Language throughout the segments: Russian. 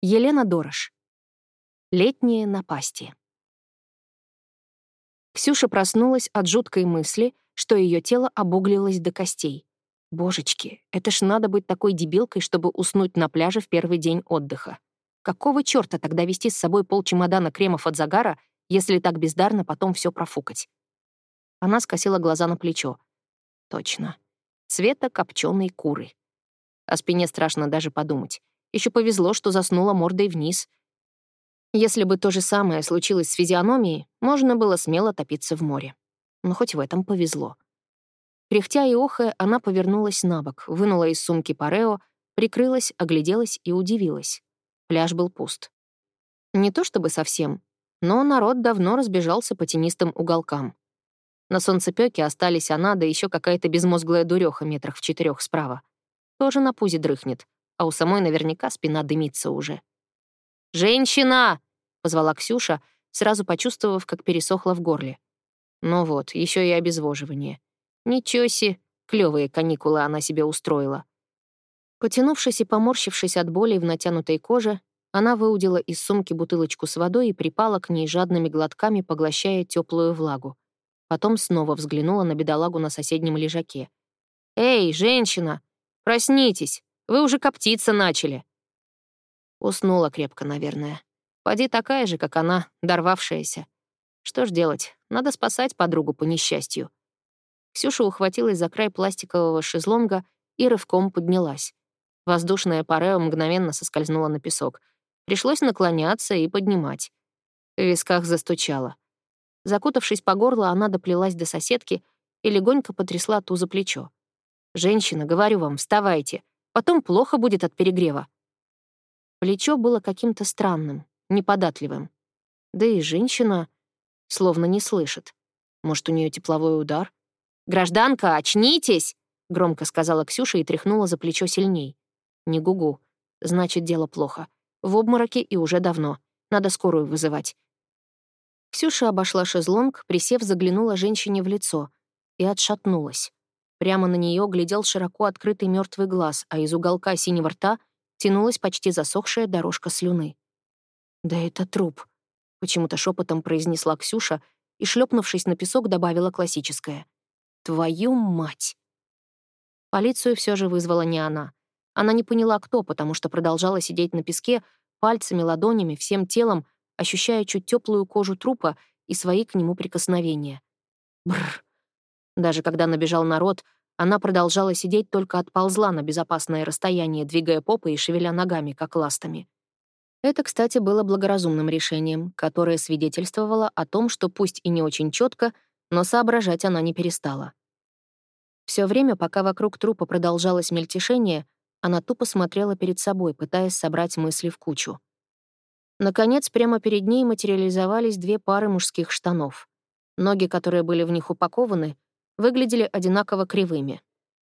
Елена Дорош. Летние напасти. Ксюша проснулась от жуткой мысли, что ее тело обуглилось до костей. Божечки, это ж надо быть такой дебилкой, чтобы уснуть на пляже в первый день отдыха. Какого чёрта тогда вести с собой полчемодана кремов от загара, если так бездарно потом все профукать? Она скосила глаза на плечо. Точно. Цвета копченой куры. О спине страшно даже подумать. Еще повезло, что заснула мордой вниз. Если бы то же самое случилось с физиономией, можно было смело топиться в море. Но хоть в этом повезло. Кряхтя и охая, она повернулась на бок, вынула из сумки парео, прикрылась, огляделась и удивилась. Пляж был пуст. Не то чтобы совсем, но народ давно разбежался по тенистым уголкам. На солнцепёке остались она, да еще какая-то безмозглая дуреха метрах в четырех справа. Тоже на пузе дрыхнет, а у самой наверняка спина дымится уже. «Женщина!» — позвала Ксюша, сразу почувствовав, как пересохло в горле. Ну вот, еще и обезвоживание. Ничего себе, клевые каникулы она себе устроила. Потянувшись и поморщившись от боли в натянутой коже, она выудила из сумки бутылочку с водой и припала к ней жадными глотками, поглощая теплую влагу. Потом снова взглянула на бедолагу на соседнем лежаке. «Эй, женщина, проснитесь!» Вы уже коптиться начали». Уснула крепко, наверное. Поди такая же, как она, дорвавшаяся. Что ж делать? Надо спасать подругу по несчастью. Ксюша ухватилась за край пластикового шезлонга и рывком поднялась. Воздушная парео мгновенно соскользнула на песок. Пришлось наклоняться и поднимать. В висках застучало. Закутавшись по горло, она доплелась до соседки и легонько потрясла ту за плечо. «Женщина, говорю вам, вставайте. Потом плохо будет от перегрева. Плечо было каким-то странным, неподатливым. Да и женщина словно не слышит. Может, у нее тепловой удар? «Гражданка, очнитесь!» — громко сказала Ксюша и тряхнула за плечо сильней. «Не гугу. Значит, дело плохо. В обмороке и уже давно. Надо скорую вызывать». Ксюша обошла шезлонг, присев, заглянула женщине в лицо и отшатнулась. Прямо на нее глядел широко открытый мертвый глаз, а из уголка синего рта тянулась почти засохшая дорожка слюны. «Да это труп», — почему-то шепотом произнесла Ксюша и, шлепнувшись на песок, добавила классическое. «Твою мать!» Полицию все же вызвала не она. Она не поняла, кто, потому что продолжала сидеть на песке, пальцами, ладонями, всем телом, ощущая чуть теплую кожу трупа и свои к нему прикосновения. Бррр. Даже когда набежал народ, она продолжала сидеть, только отползла на безопасное расстояние, двигая попой и шевеля ногами, как ластами. Это, кстати, было благоразумным решением, которое свидетельствовало о том, что пусть и не очень четко, но соображать она не перестала. Все время, пока вокруг трупа продолжалось мельтешение, она тупо смотрела перед собой, пытаясь собрать мысли в кучу. Наконец, прямо перед ней материализовались две пары мужских штанов. Ноги, которые были в них упакованы, выглядели одинаково кривыми.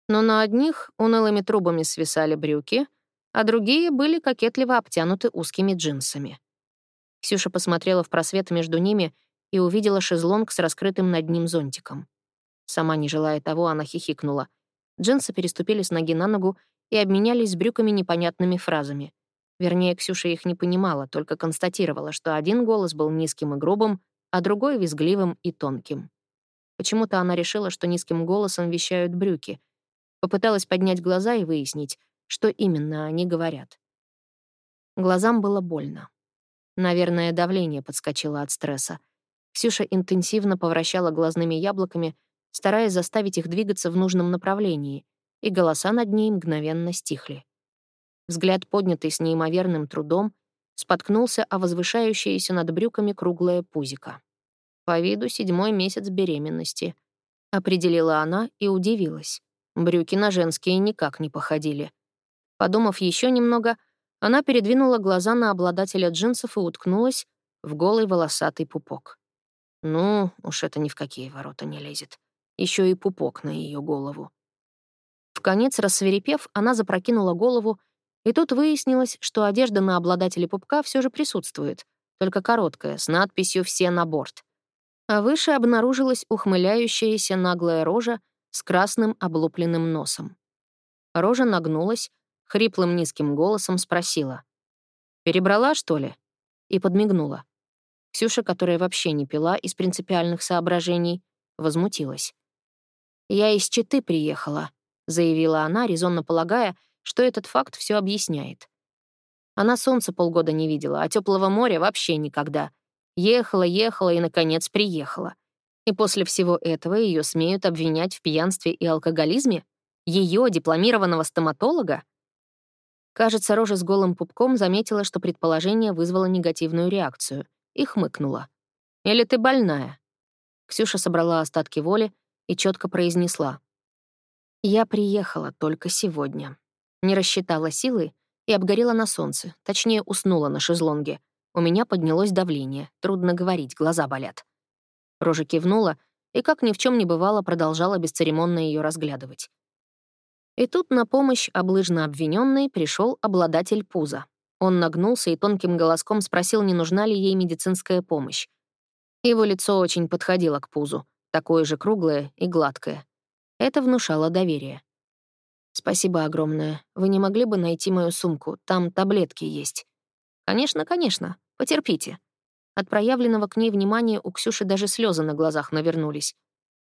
Но на одних унылыми трубами свисали брюки, а другие были кокетливо обтянуты узкими джинсами. Ксюша посмотрела в просвет между ними и увидела шезлонг с раскрытым над ним зонтиком. Сама не желая того, она хихикнула. Джинсы переступили с ноги на ногу и обменялись брюками непонятными фразами. Вернее, Ксюша их не понимала, только констатировала, что один голос был низким и грубым, а другой — визгливым и тонким. Почему-то она решила, что низким голосом вещают брюки. Попыталась поднять глаза и выяснить, что именно они говорят. Глазам было больно. Наверное, давление подскочило от стресса. Ксюша интенсивно повращала глазными яблоками, стараясь заставить их двигаться в нужном направлении, и голоса над ней мгновенно стихли. Взгляд, поднятый с неимоверным трудом, споткнулся о возвышающееся над брюками круглое пузико. По виду седьмой месяц беременности. Определила она и удивилась. Брюки на женские никак не походили. Подумав еще немного, она передвинула глаза на обладателя джинсов и уткнулась в голый волосатый пупок. Ну, уж это ни в какие ворота не лезет. Еще и пупок на ее голову. В конец рассверепев, она запрокинула голову, и тут выяснилось, что одежда на обладателе пупка все же присутствует, только короткая, с надписью «Все на борт» а выше обнаружилась ухмыляющаяся наглая рожа с красным облупленным носом. Рожа нагнулась, хриплым низким голосом спросила. «Перебрала, что ли?» И подмигнула. Ксюша, которая вообще не пила из принципиальных соображений, возмутилась. «Я из Читы приехала», — заявила она, резонно полагая, что этот факт все объясняет. Она солнца полгода не видела, а теплого моря вообще никогда. Ехала, ехала и, наконец, приехала. И после всего этого ее смеют обвинять в пьянстве и алкоголизме? Ее, дипломированного стоматолога? Кажется, Рожа с голым пупком заметила, что предположение вызвало негативную реакцию, и хмыкнула. «Или ты больная?» Ксюша собрала остатки воли и четко произнесла. «Я приехала только сегодня. Не рассчитала силы и обгорела на солнце, точнее, уснула на шезлонге. У меня поднялось давление, трудно говорить, глаза болят». Рожа кивнула и, как ни в чем не бывало, продолжала бесцеремонно ее разглядывать. И тут на помощь облыжно обвиненной пришел обладатель пуза. Он нагнулся и тонким голоском спросил, не нужна ли ей медицинская помощь. Его лицо очень подходило к пузу, такое же круглое и гладкое. Это внушало доверие. «Спасибо огромное. Вы не могли бы найти мою сумку? Там таблетки есть». «Конечно, конечно. Потерпите». От проявленного к ней внимания у Ксюши даже слезы на глазах навернулись.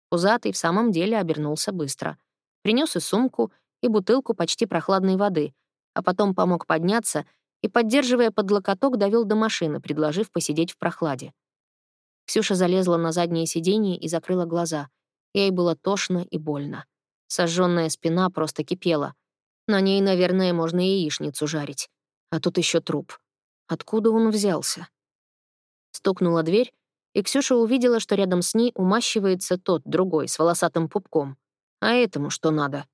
Пузатый в самом деле обернулся быстро — Принес и сумку, и бутылку почти прохладной воды, а потом помог подняться и, поддерживая под локоток, довел до машины, предложив посидеть в прохладе. Ксюша залезла на заднее сиденье и закрыла глаза. Ей было тошно и больно. Сожженная спина просто кипела. На ней, наверное, можно яичницу жарить. А тут еще труп. Откуда он взялся? Стукнула дверь, и Ксюша увидела, что рядом с ней умащивается тот, другой, с волосатым пупком. А этому что надо?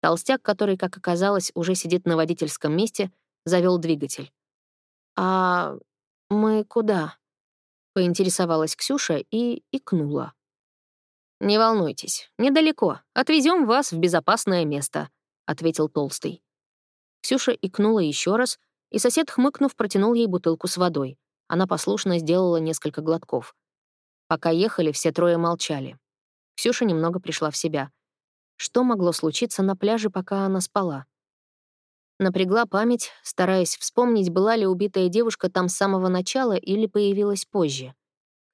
Толстяк, который, как оказалось, уже сидит на водительском месте, завел двигатель. «А мы куда?» — поинтересовалась Ксюша и икнула. «Не волнуйтесь, недалеко. Отвезем вас в безопасное место», — ответил Толстый. Ксюша икнула еще раз, и сосед, хмыкнув, протянул ей бутылку с водой. Она послушно сделала несколько глотков. Пока ехали, все трое молчали. Ксюша немного пришла в себя. Что могло случиться на пляже, пока она спала? Напрягла память, стараясь вспомнить, была ли убитая девушка там с самого начала или появилась позже.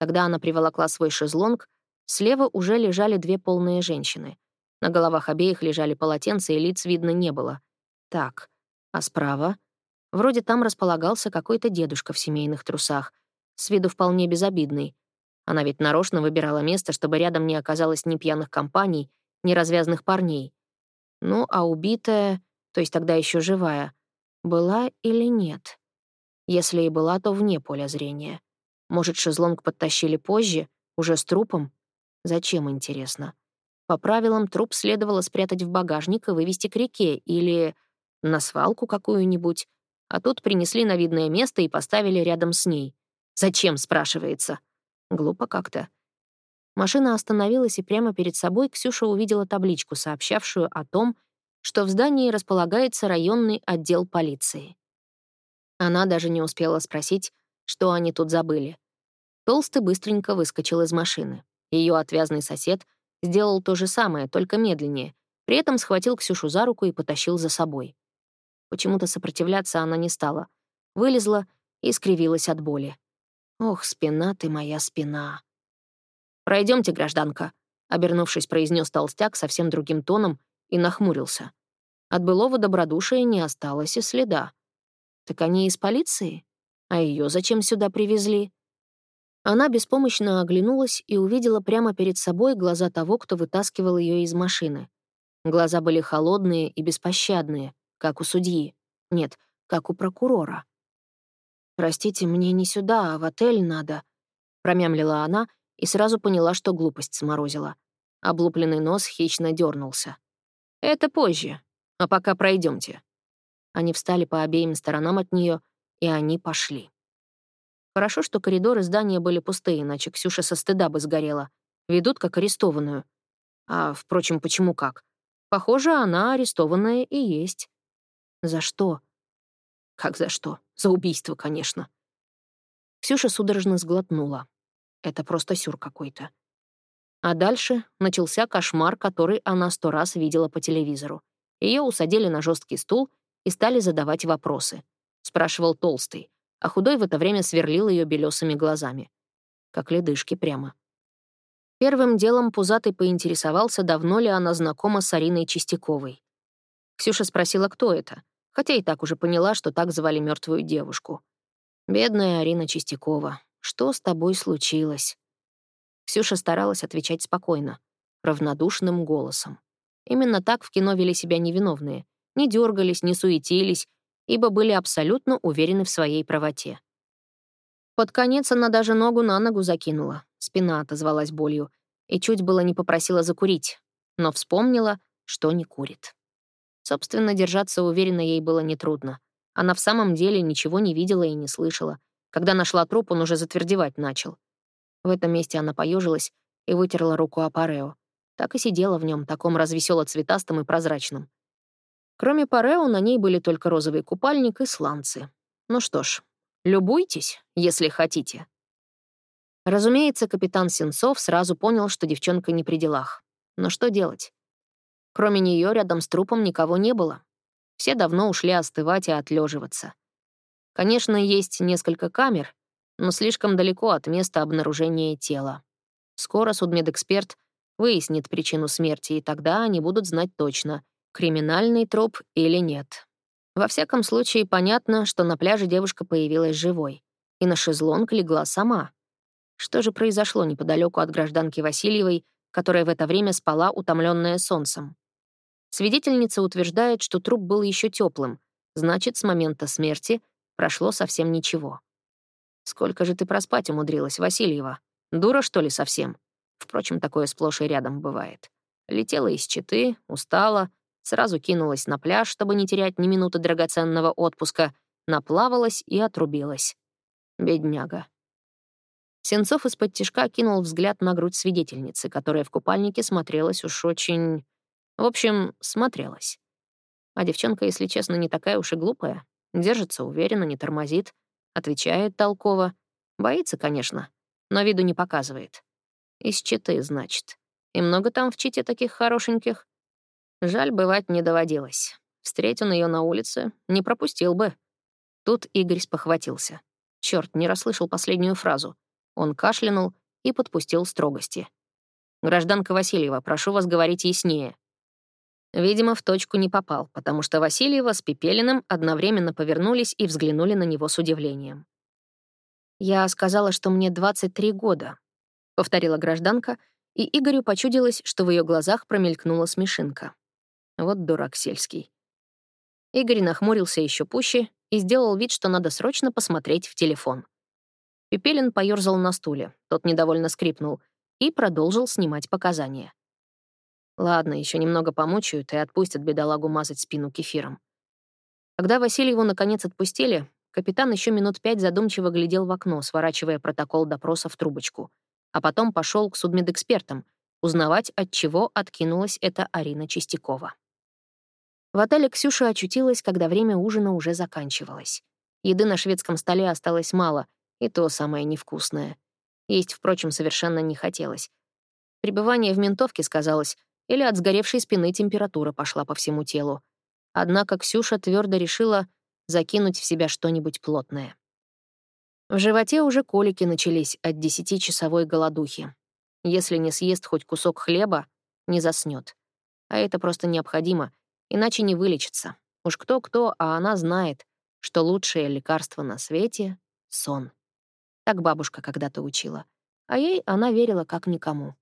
Когда она приволокла свой шезлонг, слева уже лежали две полные женщины. На головах обеих лежали полотенца, и лиц видно не было. Так, а справа? Вроде там располагался какой-то дедушка в семейных трусах, с виду вполне безобидный. Она ведь нарочно выбирала место, чтобы рядом не оказалось ни пьяных компаний, неразвязных парней. Ну, а убитая, то есть тогда еще живая, была или нет? Если и была, то вне поля зрения. Может, шезлонг подтащили позже, уже с трупом? Зачем, интересно? По правилам, труп следовало спрятать в багажник и вывести к реке или на свалку какую-нибудь, а тут принесли на видное место и поставили рядом с ней. Зачем, спрашивается? Глупо как-то. Машина остановилась, и прямо перед собой Ксюша увидела табличку, сообщавшую о том, что в здании располагается районный отдел полиции. Она даже не успела спросить, что они тут забыли. Толстый быстренько выскочил из машины. Ее отвязный сосед сделал то же самое, только медленнее, при этом схватил Ксюшу за руку и потащил за собой. Почему-то сопротивляться она не стала. Вылезла и скривилась от боли. «Ох, спина ты моя спина!» Пройдемте, гражданка», — обернувшись, произнес толстяк совсем другим тоном и нахмурился. От былого добродушия не осталось и следа. Так они из полиции? А ее зачем сюда привезли? Она беспомощно оглянулась и увидела прямо перед собой глаза того, кто вытаскивал ее из машины. Глаза были холодные и беспощадные, как у судьи. Нет, как у прокурора. «Простите, мне не сюда, а в отель надо», — промямлила она и сразу поняла, что глупость сморозила. Облупленный нос хищно дернулся. «Это позже, а пока пройдемте. Они встали по обеим сторонам от нее, и они пошли. Хорошо, что коридоры здания были пустые, иначе Ксюша со стыда бы сгорела. Ведут как арестованную. А, впрочем, почему как? Похоже, она арестованная и есть. За что? Как за что? За убийство, конечно. Ксюша судорожно сглотнула. Это просто сюр какой-то. А дальше начался кошмар, который она сто раз видела по телевизору. Ее усадили на жесткий стул и стали задавать вопросы. — спрашивал Толстый, а Худой в это время сверлил ее белесыми глазами. Как ледышки прямо. Первым делом Пузатый поинтересовался, давно ли она знакома с Ариной Чистяковой. Ксюша спросила, кто это, хотя и так уже поняла, что так звали мертвую девушку. «Бедная Арина Чистякова, что с тобой случилось?» Ксюша старалась отвечать спокойно, равнодушным голосом. Именно так в кино вели себя невиновные. Не дергались, не суетились, ибо были абсолютно уверены в своей правоте. Под конец она даже ногу на ногу закинула, спина отозвалась болью, и чуть было не попросила закурить, но вспомнила, что не курит. Собственно, держаться уверенно ей было нетрудно. Она в самом деле ничего не видела и не слышала. Когда нашла труп, он уже затвердевать начал. В этом месте она поежилась и вытерла руку о парео. Так и сидела в нем, таком развесело-цветастом и прозрачном. Кроме парео, на ней были только розовый купальник и сланцы. Ну что ж, любуйтесь, если хотите. Разумеется, капитан Сенцов сразу понял, что девчонка не при делах. Но что делать? Кроме нее рядом с трупом никого не было. Все давно ушли остывать и отлеживаться. Конечно, есть несколько камер, но слишком далеко от места обнаружения тела. Скоро судмедэксперт выяснит причину смерти, и тогда они будут знать точно, криминальный труп или нет. Во всяком случае, понятно, что на пляже девушка появилась живой, и на шезлонг легла сама. Что же произошло неподалеку от гражданки Васильевой, которая в это время спала, утомленная солнцем? Свидетельница утверждает, что труп был еще теплым, значит, с момента смерти прошло совсем ничего. «Сколько же ты проспать умудрилась, Васильева? Дура, что ли, совсем?» Впрочем, такое сплошь и рядом бывает. Летела из Читы, устала, сразу кинулась на пляж, чтобы не терять ни минуты драгоценного отпуска, наплавалась и отрубилась. Бедняга. Сенцов из-под тишка кинул взгляд на грудь свидетельницы, которая в купальнике смотрелась уж очень в общем, смотрелась. А девчонка, если честно, не такая уж и глупая. Держится уверенно, не тормозит, отвечает толково. Боится, конечно, но виду не показывает. Из Читы, значит. И много там в Чите таких хорошеньких? Жаль, бывать не доводилось. Встретил он ее на улице, не пропустил бы. Тут Игорь спохватился. Черт, не расслышал последнюю фразу. Он кашлянул и подпустил строгости. «Гражданка Васильева, прошу вас говорить яснее. Видимо, в точку не попал, потому что Васильева с Пепелиным одновременно повернулись и взглянули на него с удивлением. «Я сказала, что мне 23 года», — повторила гражданка, и Игорю почудилось, что в ее глазах промелькнула смешинка. Вот дурак сельский. Игорь нахмурился еще пуще и сделал вид, что надо срочно посмотреть в телефон. Пепелин поёрзал на стуле, тот недовольно скрипнул и продолжил снимать показания. Ладно, еще немного помучают и отпустят бедолагу мазать спину кефиром. Когда Васильеву наконец отпустили, капитан еще минут пять задумчиво глядел в окно, сворачивая протокол допроса в трубочку, а потом пошел к судмедэкспертам узнавать, от чего откинулась эта Арина Чистякова. В отеле Ксюша очутилась, когда время ужина уже заканчивалось. Еды на шведском столе осталось мало, и то самое невкусное. Есть, впрочем, совершенно не хотелось. Пребывание в ментовке сказалось, или от сгоревшей спины температура пошла по всему телу. Однако Ксюша твердо решила закинуть в себя что-нибудь плотное. В животе уже колики начались от десятичасовой голодухи. Если не съест хоть кусок хлеба, не заснет. А это просто необходимо, иначе не вылечится. Уж кто-кто, а она знает, что лучшее лекарство на свете — сон. Так бабушка когда-то учила. А ей она верила как никому.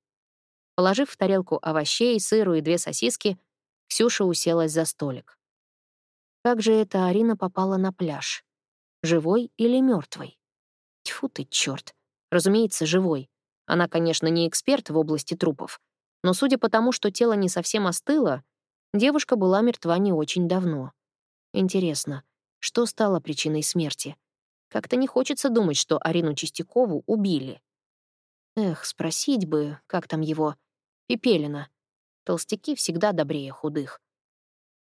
Положив в тарелку овощей, сыру и две сосиски, Ксюша уселась за столик. Как же эта Арина попала на пляж? Живой или мертвой? Тьфу ты, черт! Разумеется, живой. Она, конечно, не эксперт в области трупов, но судя по тому, что тело не совсем остыло, девушка была мертва не очень давно. Интересно, что стало причиной смерти? Как-то не хочется думать, что Арину Чистякову убили. Эх, спросить бы, как там его, Пепелина. Толстяки всегда добрее худых.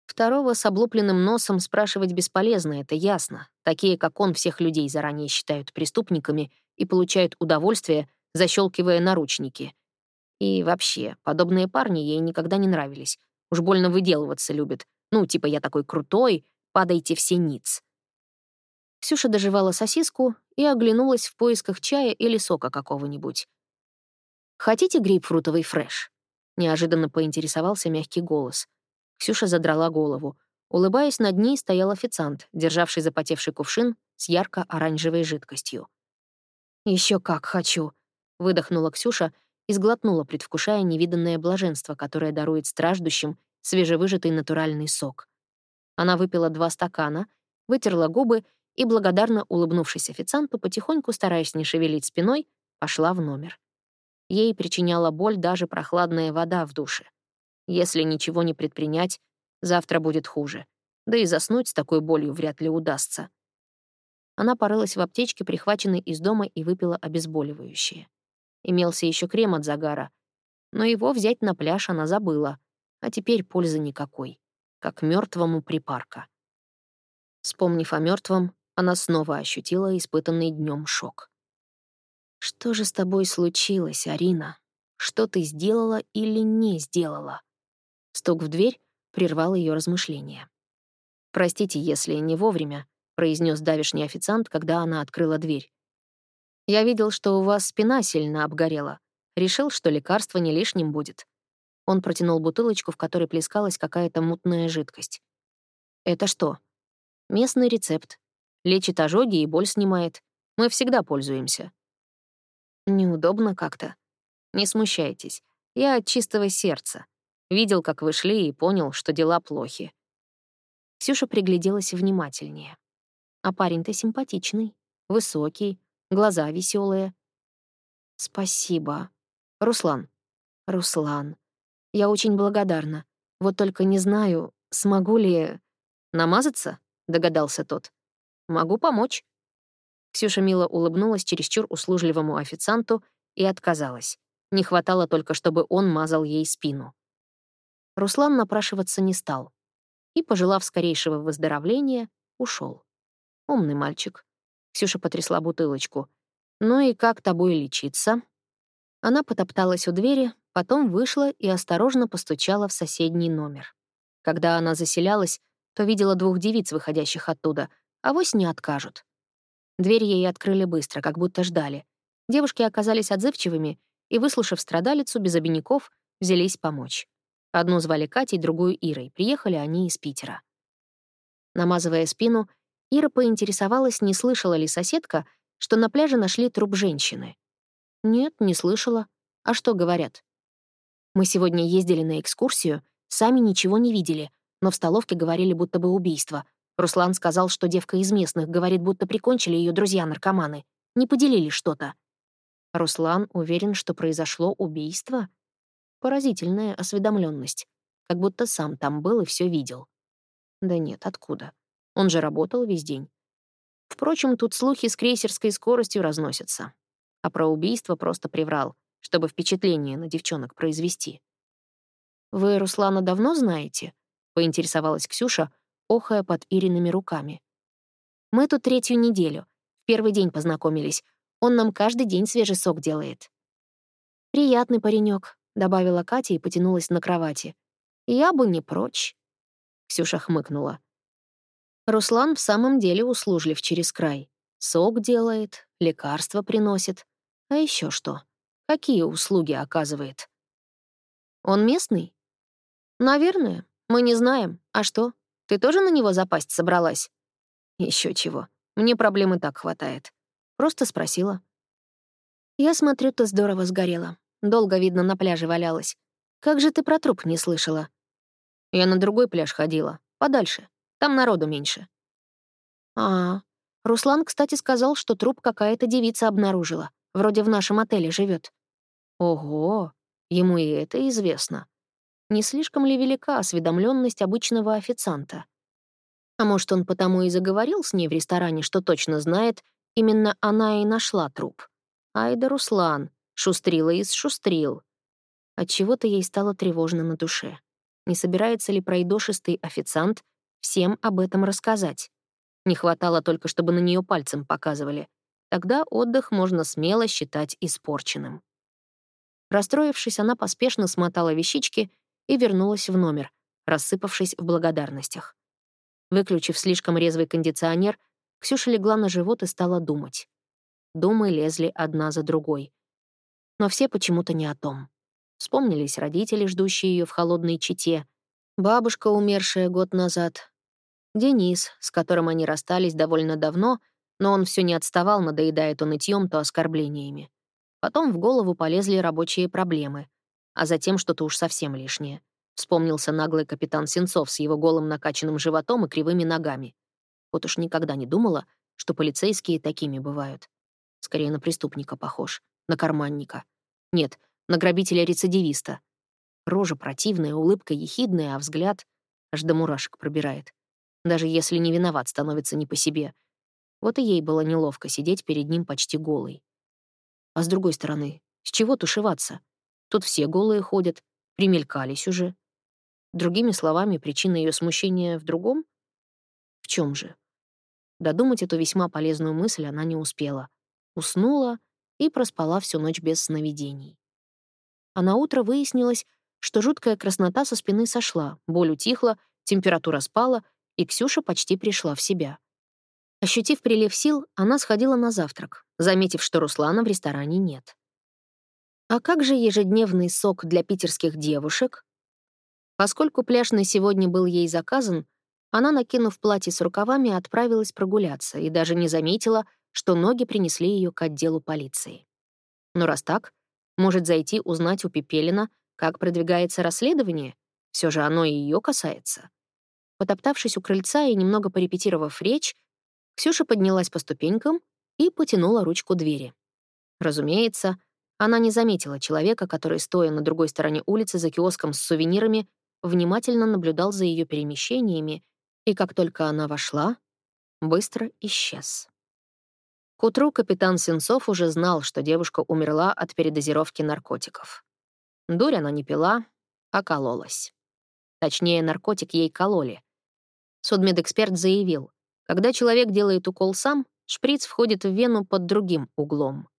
Второго с облупленным носом спрашивать бесполезно, это ясно. Такие, как он, всех людей заранее считают преступниками и получают удовольствие, защелкивая наручники. И вообще, подобные парни ей никогда не нравились. Уж больно выделываться любят. Ну, типа, я такой крутой, падайте все ниц. Ксюша доживала сосиску и оглянулась в поисках чая или сока какого-нибудь. «Хотите грейпфрутовый фреш?» — неожиданно поинтересовался мягкий голос. Ксюша задрала голову. Улыбаясь, над ней стоял официант, державший запотевший кувшин с ярко-оранжевой жидкостью. Еще как хочу», — выдохнула Ксюша и сглотнула, предвкушая невиданное блаженство, которое дарует страждущим свежевыжатый натуральный сок. Она выпила два стакана, вытерла губы и, благодарно улыбнувшись официанту, потихоньку, стараясь не шевелить спиной, пошла в номер. Ей причиняла боль даже прохладная вода в душе. Если ничего не предпринять, завтра будет хуже. Да и заснуть с такой болью вряд ли удастся. Она порылась в аптечке, прихваченной из дома, и выпила обезболивающее. Имелся еще крем от загара, но его взять на пляж она забыла, а теперь пользы никакой, как мертвому припарка. Вспомнив о мертвом, она снова ощутила испытанный днем шок. «Что же с тобой случилось, Арина? Что ты сделала или не сделала?» Стук в дверь прервал ее размышления. «Простите, если не вовремя», — произнес давишний официант, когда она открыла дверь. «Я видел, что у вас спина сильно обгорела. Решил, что лекарство не лишним будет». Он протянул бутылочку, в которой плескалась какая-то мутная жидкость. «Это что?» «Местный рецепт. Лечит ожоги и боль снимает. Мы всегда пользуемся». «Неудобно как-то. Не смущайтесь. Я от чистого сердца. Видел, как вы шли, и понял, что дела плохи». Ксюша пригляделась внимательнее. А парень-то симпатичный, высокий, глаза веселые. «Спасибо. Руслан. Руслан. Я очень благодарна. Вот только не знаю, смогу ли...» «Намазаться?» — догадался тот. «Могу помочь». Ксюша мило улыбнулась чересчур услужливому официанту и отказалась. Не хватало только, чтобы он мазал ей спину. Руслан напрашиваться не стал и, пожелав скорейшего выздоровления, ушел. Умный мальчик. Ксюша потрясла бутылочку. «Ну и как тобой лечиться?» Она потопталась у двери, потом вышла и осторожно постучала в соседний номер. Когда она заселялась, то видела двух девиц, выходящих оттуда, а вось не откажут. Дверь ей открыли быстро, как будто ждали. Девушки оказались отзывчивыми и, выслушав страдалицу без обиняков, взялись помочь. Одну звали Катей, другую — Ирой. Приехали они из Питера. Намазывая спину, Ира поинтересовалась, не слышала ли соседка, что на пляже нашли труп женщины. «Нет, не слышала. А что говорят?» «Мы сегодня ездили на экскурсию, сами ничего не видели, но в столовке говорили, будто бы убийство. Руслан сказал, что девка из местных, говорит, будто прикончили ее друзья-наркоманы. Не поделили что-то». Руслан уверен, что произошло убийство? Поразительная осведомленность, как будто сам там был и все видел. Да нет, откуда? Он же работал весь день. Впрочем, тут слухи с крейсерской скоростью разносятся. А про убийство просто приврал, чтобы впечатление на девчонок произвести. «Вы Руслана давно знаете?» — поинтересовалась Ксюша, охая под Ириными руками. «Мы тут третью неделю. В первый день познакомились. Он нам каждый день свежий сок делает». «Приятный паренек, — добавила Катя и потянулась на кровати. «Я бы не прочь», — Ксюша хмыкнула. Руслан в самом деле услужлив через край. Сок делает, лекарства приносит. А еще что? Какие услуги оказывает? Он местный? Наверное. Мы не знаем. А что? Ты тоже на него запасть собралась? Еще чего. Мне проблемы так хватает. Просто спросила. Я смотрю, ты здорово сгорела. Долго, видно, на пляже валялась. Как же ты про труп не слышала? Я на другой пляж ходила. Подальше. Там народу меньше. А, Руслан, кстати, сказал, что труп какая-то девица обнаружила. Вроде в нашем отеле живет. Ого, ему и это известно. Не слишком ли велика осведомленность обычного официанта? А может, он потому и заговорил с ней в ресторане, что точно знает, именно она и нашла труп. Ай да Руслан, Шустрила и сшустрил. Отчего-то ей стало тревожно на душе. Не собирается ли пройдошистый официант всем об этом рассказать? Не хватало только, чтобы на нее пальцем показывали. Тогда отдых можно смело считать испорченным. Расстроившись, она поспешно смотала вещички и вернулась в номер, рассыпавшись в благодарностях. Выключив слишком резвый кондиционер, Ксюша легла на живот и стала думать. Думы лезли одна за другой. Но все почему-то не о том. Вспомнились родители, ждущие ее в холодной чите, бабушка, умершая год назад, Денис, с которым они расстались довольно давно, но он все не отставал, надоедая то нытьем, то оскорблениями. Потом в голову полезли рабочие проблемы, а затем что-то уж совсем лишнее. Вспомнился наглый капитан Сенцов с его голым накачанным животом и кривыми ногами. Вот уж никогда не думала, что полицейские такими бывают. Скорее на преступника похож, на карманника. Нет, на грабителя-рецидивиста. Рожа противная, улыбка ехидная, а взгляд аж до мурашек пробирает. Даже если не виноват, становится не по себе. Вот и ей было неловко сидеть перед ним почти голой. А с другой стороны, с чего тушеваться? Тут все голые ходят, примелькались уже. Другими словами, причина ее смущения в другом? В чем же? Додумать эту весьма полезную мысль она не успела. Уснула и проспала всю ночь без сновидений. А на утро выяснилось, что жуткая краснота со спины сошла, боль утихла, температура спала, и Ксюша почти пришла в себя. Ощутив прилив сил, она сходила на завтрак, заметив, что Руслана в ресторане нет. А как же ежедневный сок для питерских девушек? Поскольку пляж на сегодня был ей заказан, она, накинув платье с рукавами, отправилась прогуляться и даже не заметила, что ноги принесли ее к отделу полиции. Но раз так, может зайти узнать у Пепелина, как продвигается расследование, все же оно и ее касается. Потоптавшись у крыльца и немного порепетировав речь, Ксюша поднялась по ступенькам и потянула ручку двери. Разумеется, она не заметила человека, который, стоя на другой стороне улицы за киоском с сувенирами, внимательно наблюдал за ее перемещениями, и как только она вошла, быстро исчез. К утру капитан Сенцов уже знал, что девушка умерла от передозировки наркотиков. Дурь она не пила, а кололась. Точнее, наркотик ей кололи. Судмедэксперт заявил, когда человек делает укол сам, шприц входит в вену под другим углом.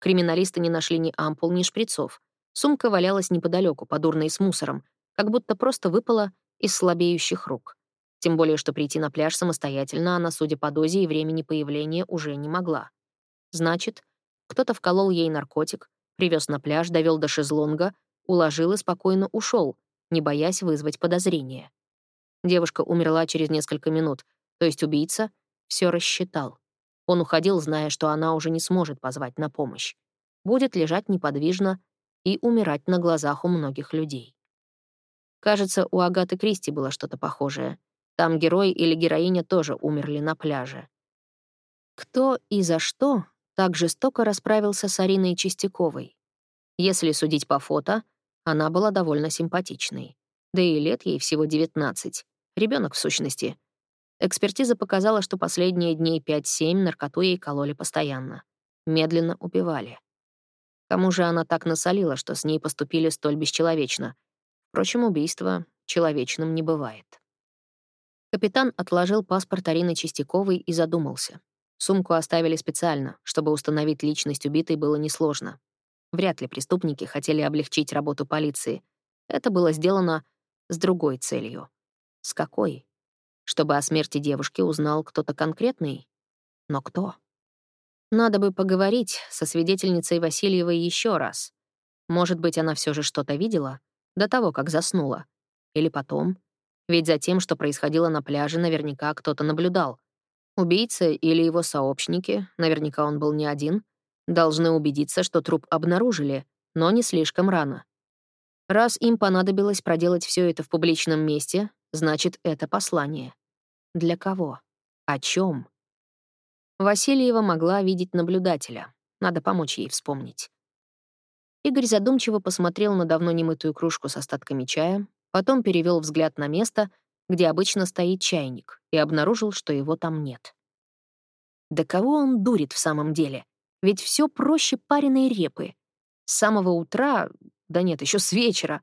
Криминалисты не нашли ни ампул, ни шприцов. Сумка валялась неподалеку, под урной с мусором, как будто просто выпала из слабеющих рук. Тем более, что прийти на пляж самостоятельно она, судя по дозе и времени появления, уже не могла. Значит, кто-то вколол ей наркотик, привез на пляж, довел до шезлонга, уложил и спокойно ушел, не боясь вызвать подозрения. Девушка умерла через несколько минут, то есть убийца все рассчитал. Он уходил, зная, что она уже не сможет позвать на помощь. Будет лежать неподвижно и умирать на глазах у многих людей. Кажется, у Агаты Кристи было что-то похожее. Там герой или героиня тоже умерли на пляже. Кто и за что так жестоко расправился с Ариной Чистяковой? Если судить по фото, она была довольно симпатичной. Да и лет ей всего 19. Ребенок в сущности. Экспертиза показала, что последние дней 5-7 наркоту ей кололи постоянно. Медленно убивали. Кому же она так насолила, что с ней поступили столь бесчеловечно? Впрочем, убийство человечным не бывает. Капитан отложил паспорт Арины Чистяковой и задумался. Сумку оставили специально, чтобы установить личность убитой было несложно. Вряд ли преступники хотели облегчить работу полиции. Это было сделано с другой целью. С какой? Чтобы о смерти девушки узнал кто-то конкретный? Но кто? Надо бы поговорить со свидетельницей Васильевой еще раз. Может быть, она все же что-то видела до того, как заснула. Или потом. Ведь за тем, что происходило на пляже, наверняка кто-то наблюдал. Убийца или его сообщники, наверняка он был не один, должны убедиться, что труп обнаружили, но не слишком рано. Раз им понадобилось проделать все это в публичном месте, значит, это послание. Для кого? О чем? Васильева могла видеть наблюдателя. Надо помочь ей вспомнить. Игорь задумчиво посмотрел на давно немытую кружку с остатками чая, Потом перевел взгляд на место, где обычно стоит чайник, и обнаружил, что его там нет. Да кого он дурит в самом деле? Ведь все проще пареной репы. С самого утра, да нет, еще с вечера,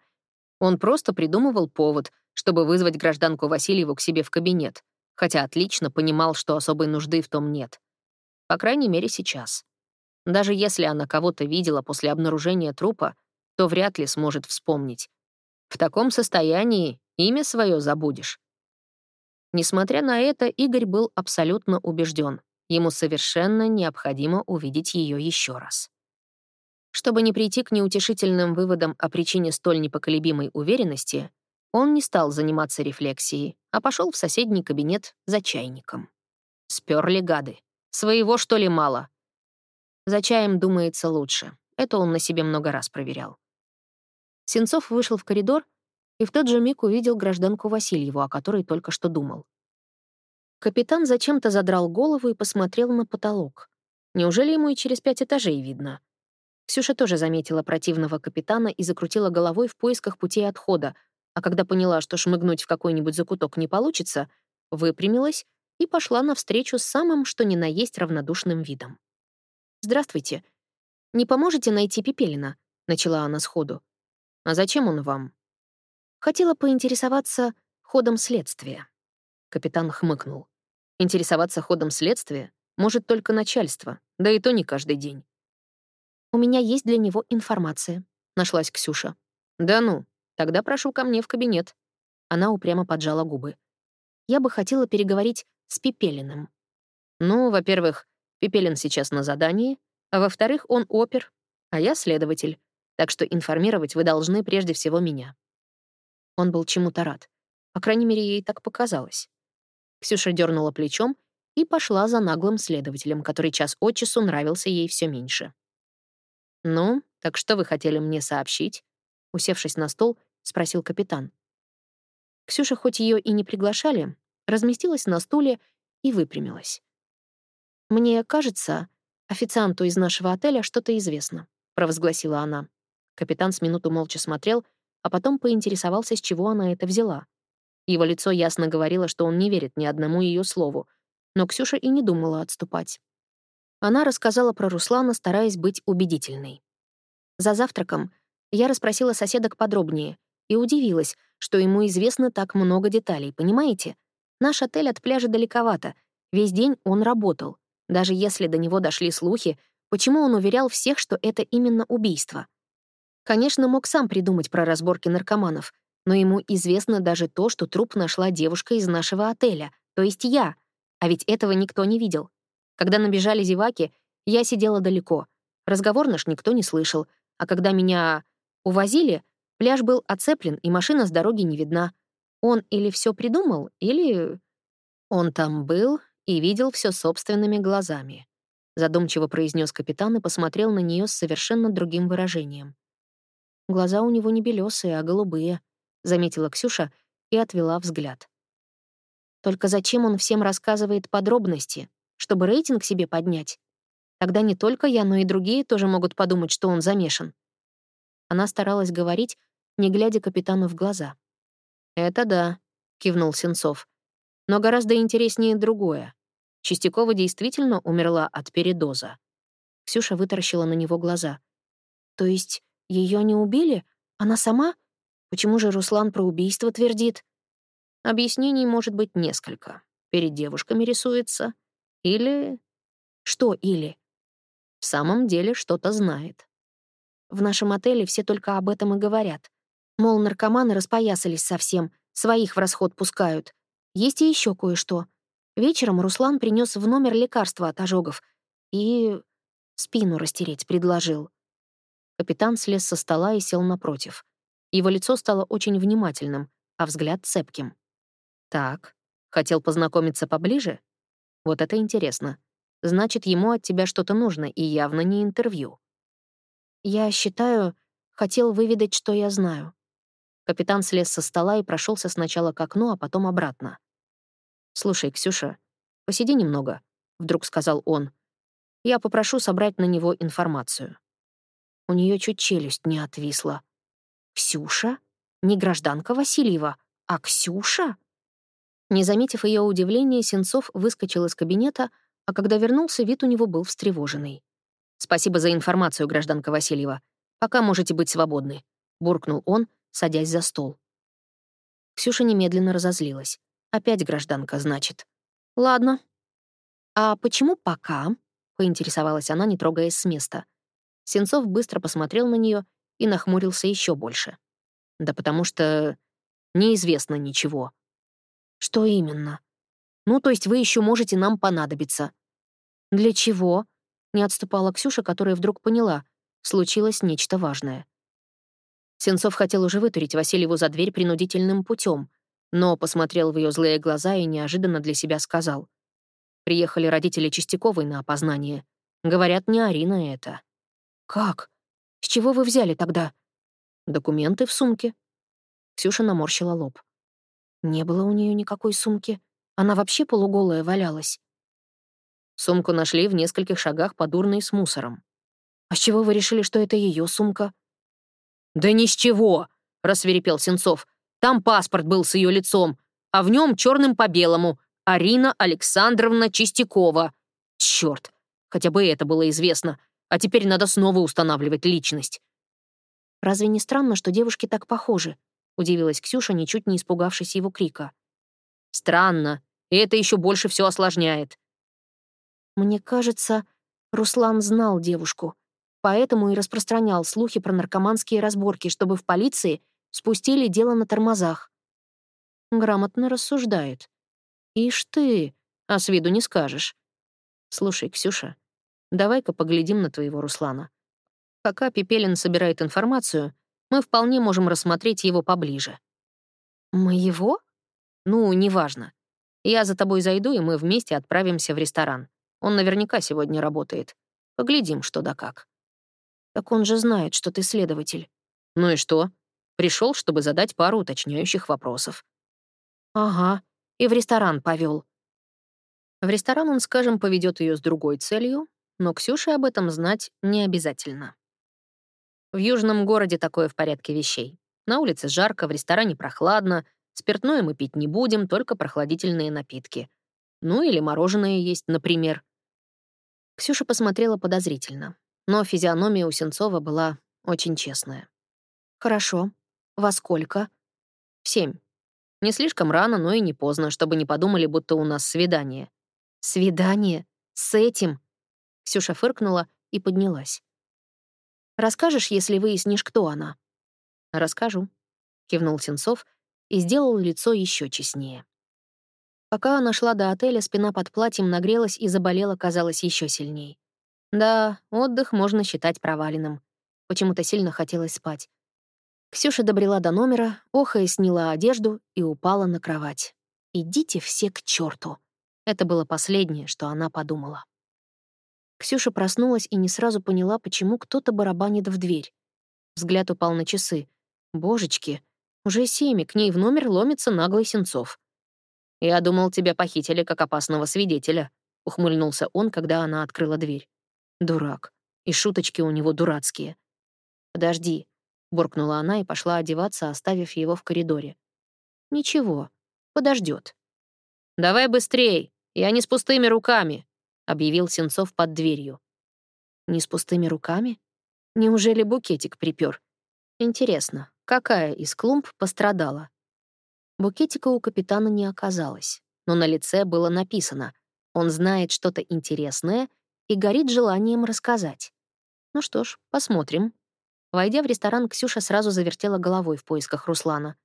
он просто придумывал повод, чтобы вызвать гражданку Васильеву к себе в кабинет, хотя отлично понимал, что особой нужды в том нет. По крайней мере, сейчас. Даже если она кого-то видела после обнаружения трупа, то вряд ли сможет вспомнить, в таком состоянии имя свое забудешь. Несмотря на это, Игорь был абсолютно убежден. Ему совершенно необходимо увидеть ее еще раз. Чтобы не прийти к неутешительным выводам о причине столь непоколебимой уверенности, он не стал заниматься рефлексией, а пошел в соседний кабинет за чайником. Сперли гады. Своего, что ли, мало? За чаем думается лучше. Это он на себе много раз проверял. Сенцов вышел в коридор и в тот же миг увидел гражданку Васильеву, о которой только что думал. Капитан зачем-то задрал голову и посмотрел на потолок. Неужели ему и через пять этажей видно? Ксюша тоже заметила противного капитана и закрутила головой в поисках путей отхода, а когда поняла, что шмыгнуть в какой-нибудь закуток не получится, выпрямилась и пошла навстречу с самым, что ни на есть, равнодушным видом. «Здравствуйте. Не поможете найти Пепелина?» — начала она сходу. «А зачем он вам?» Хотела поинтересоваться ходом следствия. Капитан хмыкнул. Интересоваться ходом следствия может только начальство, да и то не каждый день. «У меня есть для него информация», — нашлась Ксюша. «Да ну, тогда прошу ко мне в кабинет». Она упрямо поджала губы. «Я бы хотела переговорить с Пепелиным». «Ну, во-первых, Пепелин сейчас на задании, а во-вторых, он опер, а я следователь, так что информировать вы должны прежде всего меня». Он был чему-то рад. По крайней мере, ей так показалось. Ксюша дернула плечом и пошла за наглым следователем, который час от часу нравился ей все меньше. «Ну, так что вы хотели мне сообщить?» Усевшись на стол, спросил капитан. Ксюша, хоть ее и не приглашали, разместилась на стуле и выпрямилась. «Мне кажется, официанту из нашего отеля что-то известно», — провозгласила она. Капитан с минуту молча смотрел, а потом поинтересовался, с чего она это взяла. Его лицо ясно говорило, что он не верит ни одному ее слову, но Ксюша и не думала отступать. Она рассказала про Руслана, стараясь быть убедительной. За завтраком я расспросила соседок подробнее и удивилась, что ему известно так много деталей, понимаете? Наш отель от пляжа далековато, весь день он работал. Даже если до него дошли слухи, почему он уверял всех, что это именно убийство? Конечно, мог сам придумать про разборки наркоманов, но ему известно даже то, что труп нашла девушка из нашего отеля, то есть я. А ведь этого никто не видел. Когда набежали зеваки, я сидела далеко. Разговор наш никто не слышал. А когда меня увозили, пляж был оцеплен, и машина с дороги не видна. Он или все придумал, или... Он там был и видел все собственными глазами. Задумчиво произнес капитан и посмотрел на нее с совершенно другим выражением. Глаза у него не белесые, а голубые заметила Ксюша и отвела взгляд. Только зачем он всем рассказывает подробности? Чтобы рейтинг себе поднять? Тогда не только я, но и другие тоже могут подумать, что он замешан. Она старалась говорить, не глядя капитану в глаза. «Это да», — кивнул Сенцов. «Но гораздо интереснее другое. Чистякова действительно умерла от передоза». Ксюша вытаращила на него глаза. «То есть ее не убили? Она сама?» Почему же Руслан про убийство твердит? Объяснений может быть несколько. Перед девушками рисуется. Или... Что или? В самом деле что-то знает. В нашем отеле все только об этом и говорят. Мол, наркоманы распоясались совсем, своих в расход пускают. Есть и еще кое-что. Вечером Руслан принес в номер лекарства от ожогов и спину растереть предложил. Капитан слез со стола и сел напротив. Его лицо стало очень внимательным, а взгляд цепким. «Так, хотел познакомиться поближе? Вот это интересно. Значит, ему от тебя что-то нужно, и явно не интервью». «Я считаю, хотел выведать, что я знаю». Капитан слез со стола и прошелся сначала к окну, а потом обратно. «Слушай, Ксюша, посиди немного», — вдруг сказал он. «Я попрошу собрать на него информацию». У нее чуть челюсть не отвисла. «Ксюша? Не гражданка Васильева, а Ксюша?» Не заметив ее удивления, Сенцов выскочил из кабинета, а когда вернулся, вид у него был встревоженный. «Спасибо за информацию, гражданка Васильева. Пока можете быть свободны», — буркнул он, садясь за стол. Ксюша немедленно разозлилась. «Опять гражданка, значит». «Ладно». «А почему пока?» — поинтересовалась она, не трогаясь с места. Сенцов быстро посмотрел на нее и нахмурился еще больше. Да потому что неизвестно ничего. Что именно? Ну, то есть вы еще можете нам понадобиться». «Для чего?» — не отступала Ксюша, которая вдруг поняла. Случилось нечто важное. Сенцов хотел уже вытурить Васильеву за дверь принудительным путем, но посмотрел в ее злые глаза и неожиданно для себя сказал. «Приехали родители Чистяковой на опознание. Говорят, не Арина это». «Как? С чего вы взяли тогда?» «Документы в сумке». Ксюша наморщила лоб. Не было у нее никакой сумки. Она вообще полуголая валялась. Сумку нашли в нескольких шагах под урной с мусором. «А с чего вы решили, что это ее сумка?» «Да ни с чего!» — рассверепел Сенцов. «Там паспорт был с ее лицом, а в нем черным по белому. Арина Александровна Чистякова. Черт, хотя бы это было известно. А теперь надо снова устанавливать личность». «Разве не странно, что девушки так похожи?» — удивилась Ксюша, ничуть не испугавшись его крика. «Странно, и это еще больше все осложняет». Мне кажется, Руслан знал девушку, поэтому и распространял слухи про наркоманские разборки, чтобы в полиции спустили дело на тормозах. Грамотно рассуждает. Ишь ты, а с виду не скажешь. Слушай, Ксюша, давай-ка поглядим на твоего Руслана. Пока Пепелин собирает информацию, мы вполне можем рассмотреть его поближе. Моего? Ну, неважно. Я за тобой зайду, и мы вместе отправимся в ресторан. Он наверняка сегодня работает. Поглядим, что да как. Так он же знает, что ты следователь. Ну и что? Пришел, чтобы задать пару уточняющих вопросов. Ага, и в ресторан повел. В ресторан он, скажем, поведет ее с другой целью, но Ксюше об этом знать не обязательно. В южном городе такое в порядке вещей. На улице жарко, в ресторане прохладно, спиртное мы пить не будем, только прохладительные напитки. Ну или мороженое есть, например. Ксюша посмотрела подозрительно, но физиономия у Сенцова была очень честная. «Хорошо. Во сколько?» «В семь. Не слишком рано, но и не поздно, чтобы не подумали, будто у нас свидание». «Свидание? С этим?» Ксюша фыркнула и поднялась. Расскажешь, если выяснишь, кто она?» «Расскажу», — кивнул Сенцов и сделал лицо еще честнее. Пока она шла до отеля, спина под платьем нагрелась и заболела, казалось, еще сильней. Да, отдых можно считать проваленным. Почему-то сильно хотелось спать. Ксюша добрела до номера, охая сняла одежду и упала на кровать. «Идите все к черту. Это было последнее, что она подумала. Ксюша проснулась и не сразу поняла, почему кто-то барабанит в дверь. Взгляд упал на часы. «Божечки, уже семь, к ней в номер ломится наглый Сенцов». «Я думал, тебя похитили как опасного свидетеля», — ухмыльнулся он, когда она открыла дверь. «Дурак. И шуточки у него дурацкие». «Подожди», — буркнула она и пошла одеваться, оставив его в коридоре. «Ничего, подождет. «Давай быстрей, я не с пустыми руками», объявил Сенцов под дверью. Не с пустыми руками? Неужели букетик припер? Интересно, какая из клумб пострадала? Букетика у капитана не оказалось, но на лице было написано «Он знает что-то интересное и горит желанием рассказать». Ну что ж, посмотрим. Войдя в ресторан, Ксюша сразу завертела головой в поисках Руслана,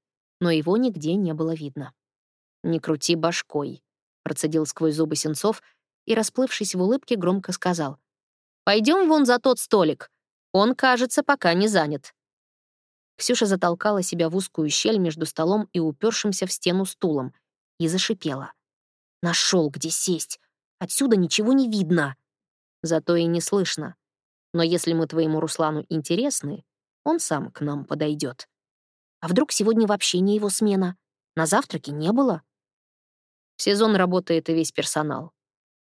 но его нигде не было видно. «Не крути башкой», — процедил сквозь зубы Сенцов и, расплывшись в улыбке, громко сказал. «Пойдем вон за тот столик. Он, кажется, пока не занят». Ксюша затолкала себя в узкую щель между столом и упершимся в стену стулом и зашипела. «Нашел, где сесть. Отсюда ничего не видно». Зато и не слышно. Но если мы твоему Руслану интересны, он сам к нам подойдет. А вдруг сегодня вообще не его смена? На завтраке не было? В сезон работает и весь персонал.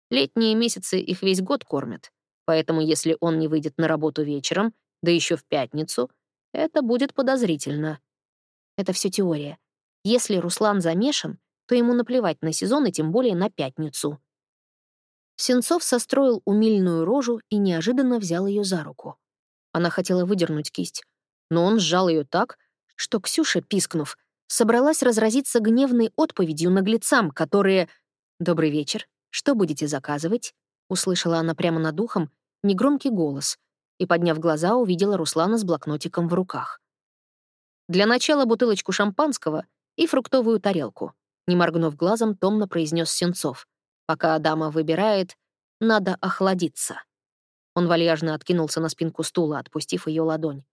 Летние месяцы их весь год кормят, поэтому если он не выйдет на работу вечером, да еще в пятницу, это будет подозрительно. Это все теория. Если Руслан замешан, то ему наплевать на сезон и тем более на пятницу. Сенцов состроил умильную рожу и неожиданно взял ее за руку. Она хотела выдернуть кисть, но он сжал ее так, что Ксюша, пискнув, собралась разразиться гневной отповедью наглецам, которые... «Добрый вечер. «Что будете заказывать?» — услышала она прямо над ухом негромкий голос и, подняв глаза, увидела Руслана с блокнотиком в руках. «Для начала бутылочку шампанского и фруктовую тарелку», — Не моргнув глазом, томно произнес Сенцов. Пока дама выбирает, надо охладиться. Он вальяжно откинулся на спинку стула, отпустив ее ладонь.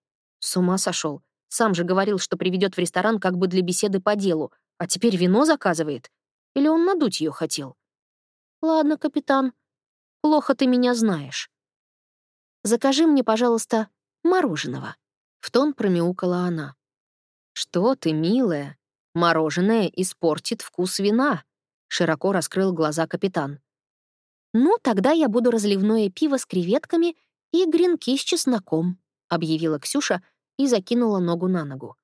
С ума сошел. Сам же говорил, что приведет в ресторан как бы для беседы по делу, а теперь вино заказывает. Или он надуть ее хотел? Ладно, капитан, плохо ты меня знаешь. Закажи мне, пожалуйста, мороженого. В тон промяукала она. Что ты, милая? Мороженое испортит вкус вина. Широко раскрыл глаза капитан. «Ну, тогда я буду разливное пиво с креветками и гренки с чесноком», — объявила Ксюша и закинула ногу на ногу.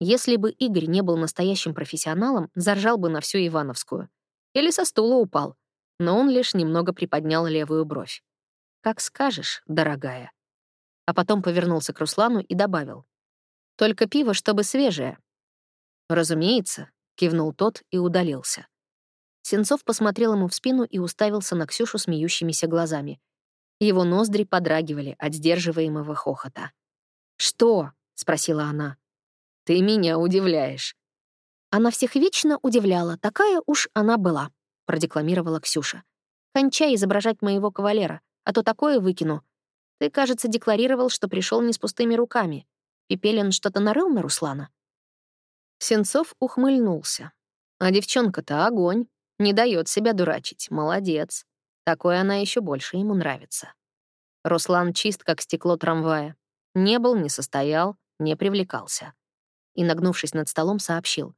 Если бы Игорь не был настоящим профессионалом, заржал бы на всю Ивановскую. Или со стула упал. Но он лишь немного приподнял левую бровь. «Как скажешь, дорогая». А потом повернулся к Руслану и добавил. «Только пиво, чтобы свежее». «Разумеется», — кивнул тот и удалился. Сенцов посмотрел ему в спину и уставился на Ксюшу смеющимися глазами. Его ноздри подрагивали от сдерживаемого хохота. «Что?» — спросила она. «Ты меня удивляешь». Она всех вечно удивляла, такая уж она была, — продекламировала Ксюша. «Кончай изображать моего кавалера, а то такое выкину. Ты, кажется, декларировал, что пришел не с пустыми руками. Пепелин что-то нарыл на Руслана?» Сенцов ухмыльнулся. «А девчонка-то огонь. Не дает себя дурачить. Молодец. Такое она еще больше ему нравится. Руслан чист, как стекло трамвая. Не был, не состоял, не привлекался. И, нагнувшись над столом, сообщил.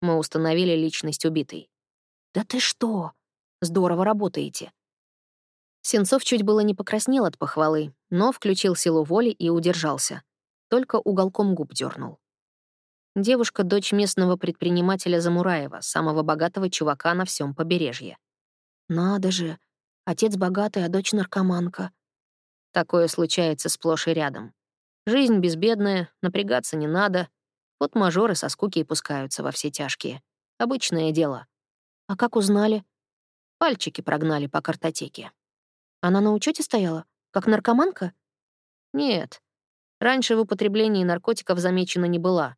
Мы установили личность убитой. «Да ты что? Здорово работаете». Сенцов чуть было не покраснел от похвалы, но включил силу воли и удержался. Только уголком губ дернул. Девушка — дочь местного предпринимателя Замураева, самого богатого чувака на всем побережье. Надо же, отец богатый, а дочь наркоманка. Такое случается сплошь и рядом. Жизнь безбедная, напрягаться не надо. Вот мажоры со скуки и пускаются во все тяжкие. Обычное дело. А как узнали? Пальчики прогнали по картотеке. Она на учете стояла? Как наркоманка? Нет. Раньше в употреблении наркотиков замечена не была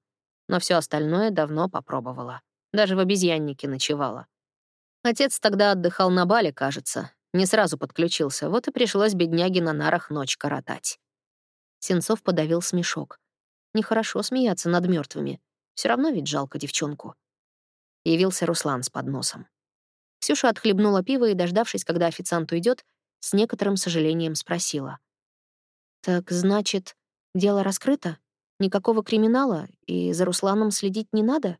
но все остальное давно попробовала. Даже в обезьяннике ночевала. Отец тогда отдыхал на бале, кажется. Не сразу подключился, вот и пришлось бедняге на нарах ночь коротать. Сенцов подавил смешок. Нехорошо смеяться над мертвыми. Все равно ведь жалко девчонку. Явился Руслан с подносом. Ксюша отхлебнула пиво и, дождавшись, когда официант уйдет, с некоторым сожалением спросила. «Так, значит, дело раскрыто?» Никакого криминала, и за Русланом следить не надо?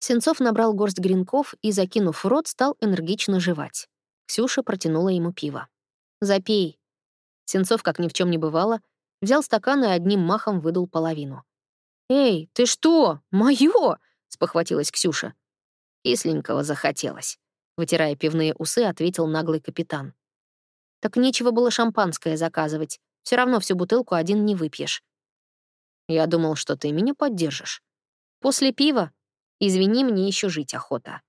Сенцов набрал горсть гренков и, закинув в рот, стал энергично жевать. Ксюша протянула ему пиво. «Запей». Сенцов, как ни в чем не бывало, взял стакан и одним махом выдал половину. «Эй, ты что? Моё!» — спохватилась Ксюша. Кисленького захотелось. Вытирая пивные усы, ответил наглый капитан. «Так нечего было шампанское заказывать. Все равно всю бутылку один не выпьешь. Я думал, что ты меня поддержишь. После пива? Извини, мне еще жить охота.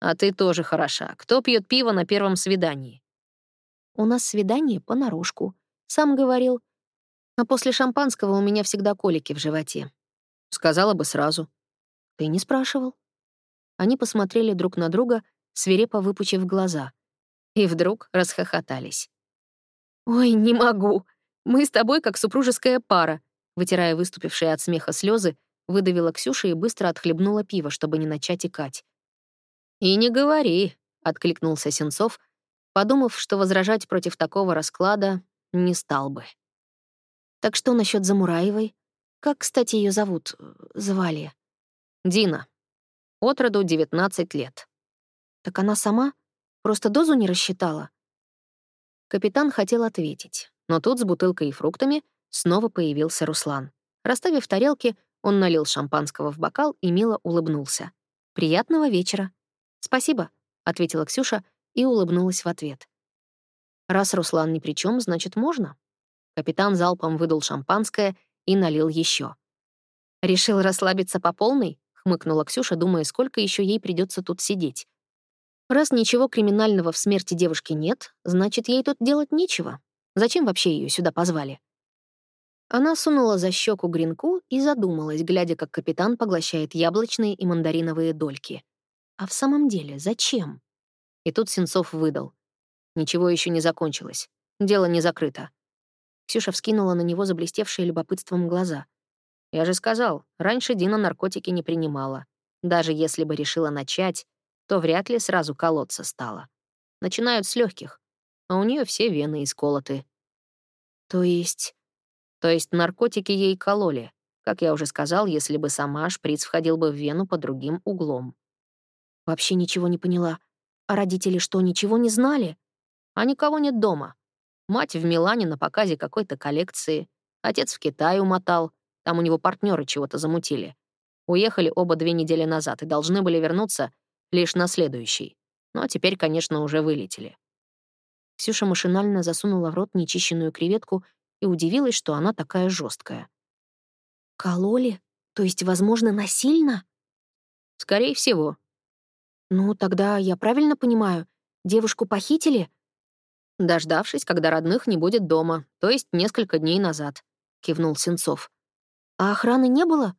А ты тоже хороша. Кто пьет пиво на первом свидании? У нас свидание понарошку. Сам говорил. А после шампанского у меня всегда колики в животе. Сказала бы сразу. Ты не спрашивал. Они посмотрели друг на друга, свирепо выпучив глаза. И вдруг расхохотались. «Ой, не могу. Мы с тобой как супружеская пара. Вытирая выступившие от смеха слезы, выдавила Ксюша и быстро отхлебнула пиво, чтобы не начать икать. «И не говори», — откликнулся Сенцов, подумав, что возражать против такого расклада не стал бы. «Так что насчет Замураевой? Как, кстати, ее зовут? Звали?» «Дина. Отроду 19 лет». «Так она сама? Просто дозу не рассчитала?» Капитан хотел ответить, но тут с бутылкой и фруктами Снова появился Руслан. Расставив тарелки, он налил шампанского в бокал и мило улыбнулся. «Приятного вечера». «Спасибо», — ответила Ксюша и улыбнулась в ответ. «Раз Руслан ни при чем, значит, можно». Капитан залпом выдал шампанское и налил еще. «Решил расслабиться по полной?» — хмыкнула Ксюша, думая, сколько еще ей придется тут сидеть. «Раз ничего криминального в смерти девушки нет, значит, ей тут делать нечего. Зачем вообще ее сюда позвали?» Она сунула за щеку гренку и задумалась, глядя, как капитан поглощает яблочные и мандариновые дольки. А в самом деле, зачем? И тут Сенцов выдал. Ничего еще не закончилось. Дело не закрыто. Ксюша вскинула на него заблестевшие любопытством глаза. «Я же сказал, раньше Дина наркотики не принимала. Даже если бы решила начать, то вряд ли сразу колоться стала. Начинают с легких, а у нее все вены исколоты. То есть... То есть наркотики ей кололи. Как я уже сказал, если бы сама шприц входил бы в вену по другим углом. Вообще ничего не поняла. А родители что, ничего не знали? А никого нет дома. Мать в Милане на показе какой-то коллекции. Отец в Китае умотал. Там у него партнеры чего-то замутили. Уехали оба две недели назад и должны были вернуться лишь на следующий. Но теперь, конечно, уже вылетели. Ксюша машинально засунула в рот нечищенную креветку и удивилась, что она такая жесткая. «Кололи? То есть, возможно, насильно?» «Скорее всего». «Ну, тогда я правильно понимаю, девушку похитили?» «Дождавшись, когда родных не будет дома, то есть несколько дней назад», — кивнул Сенцов. «А охраны не было?»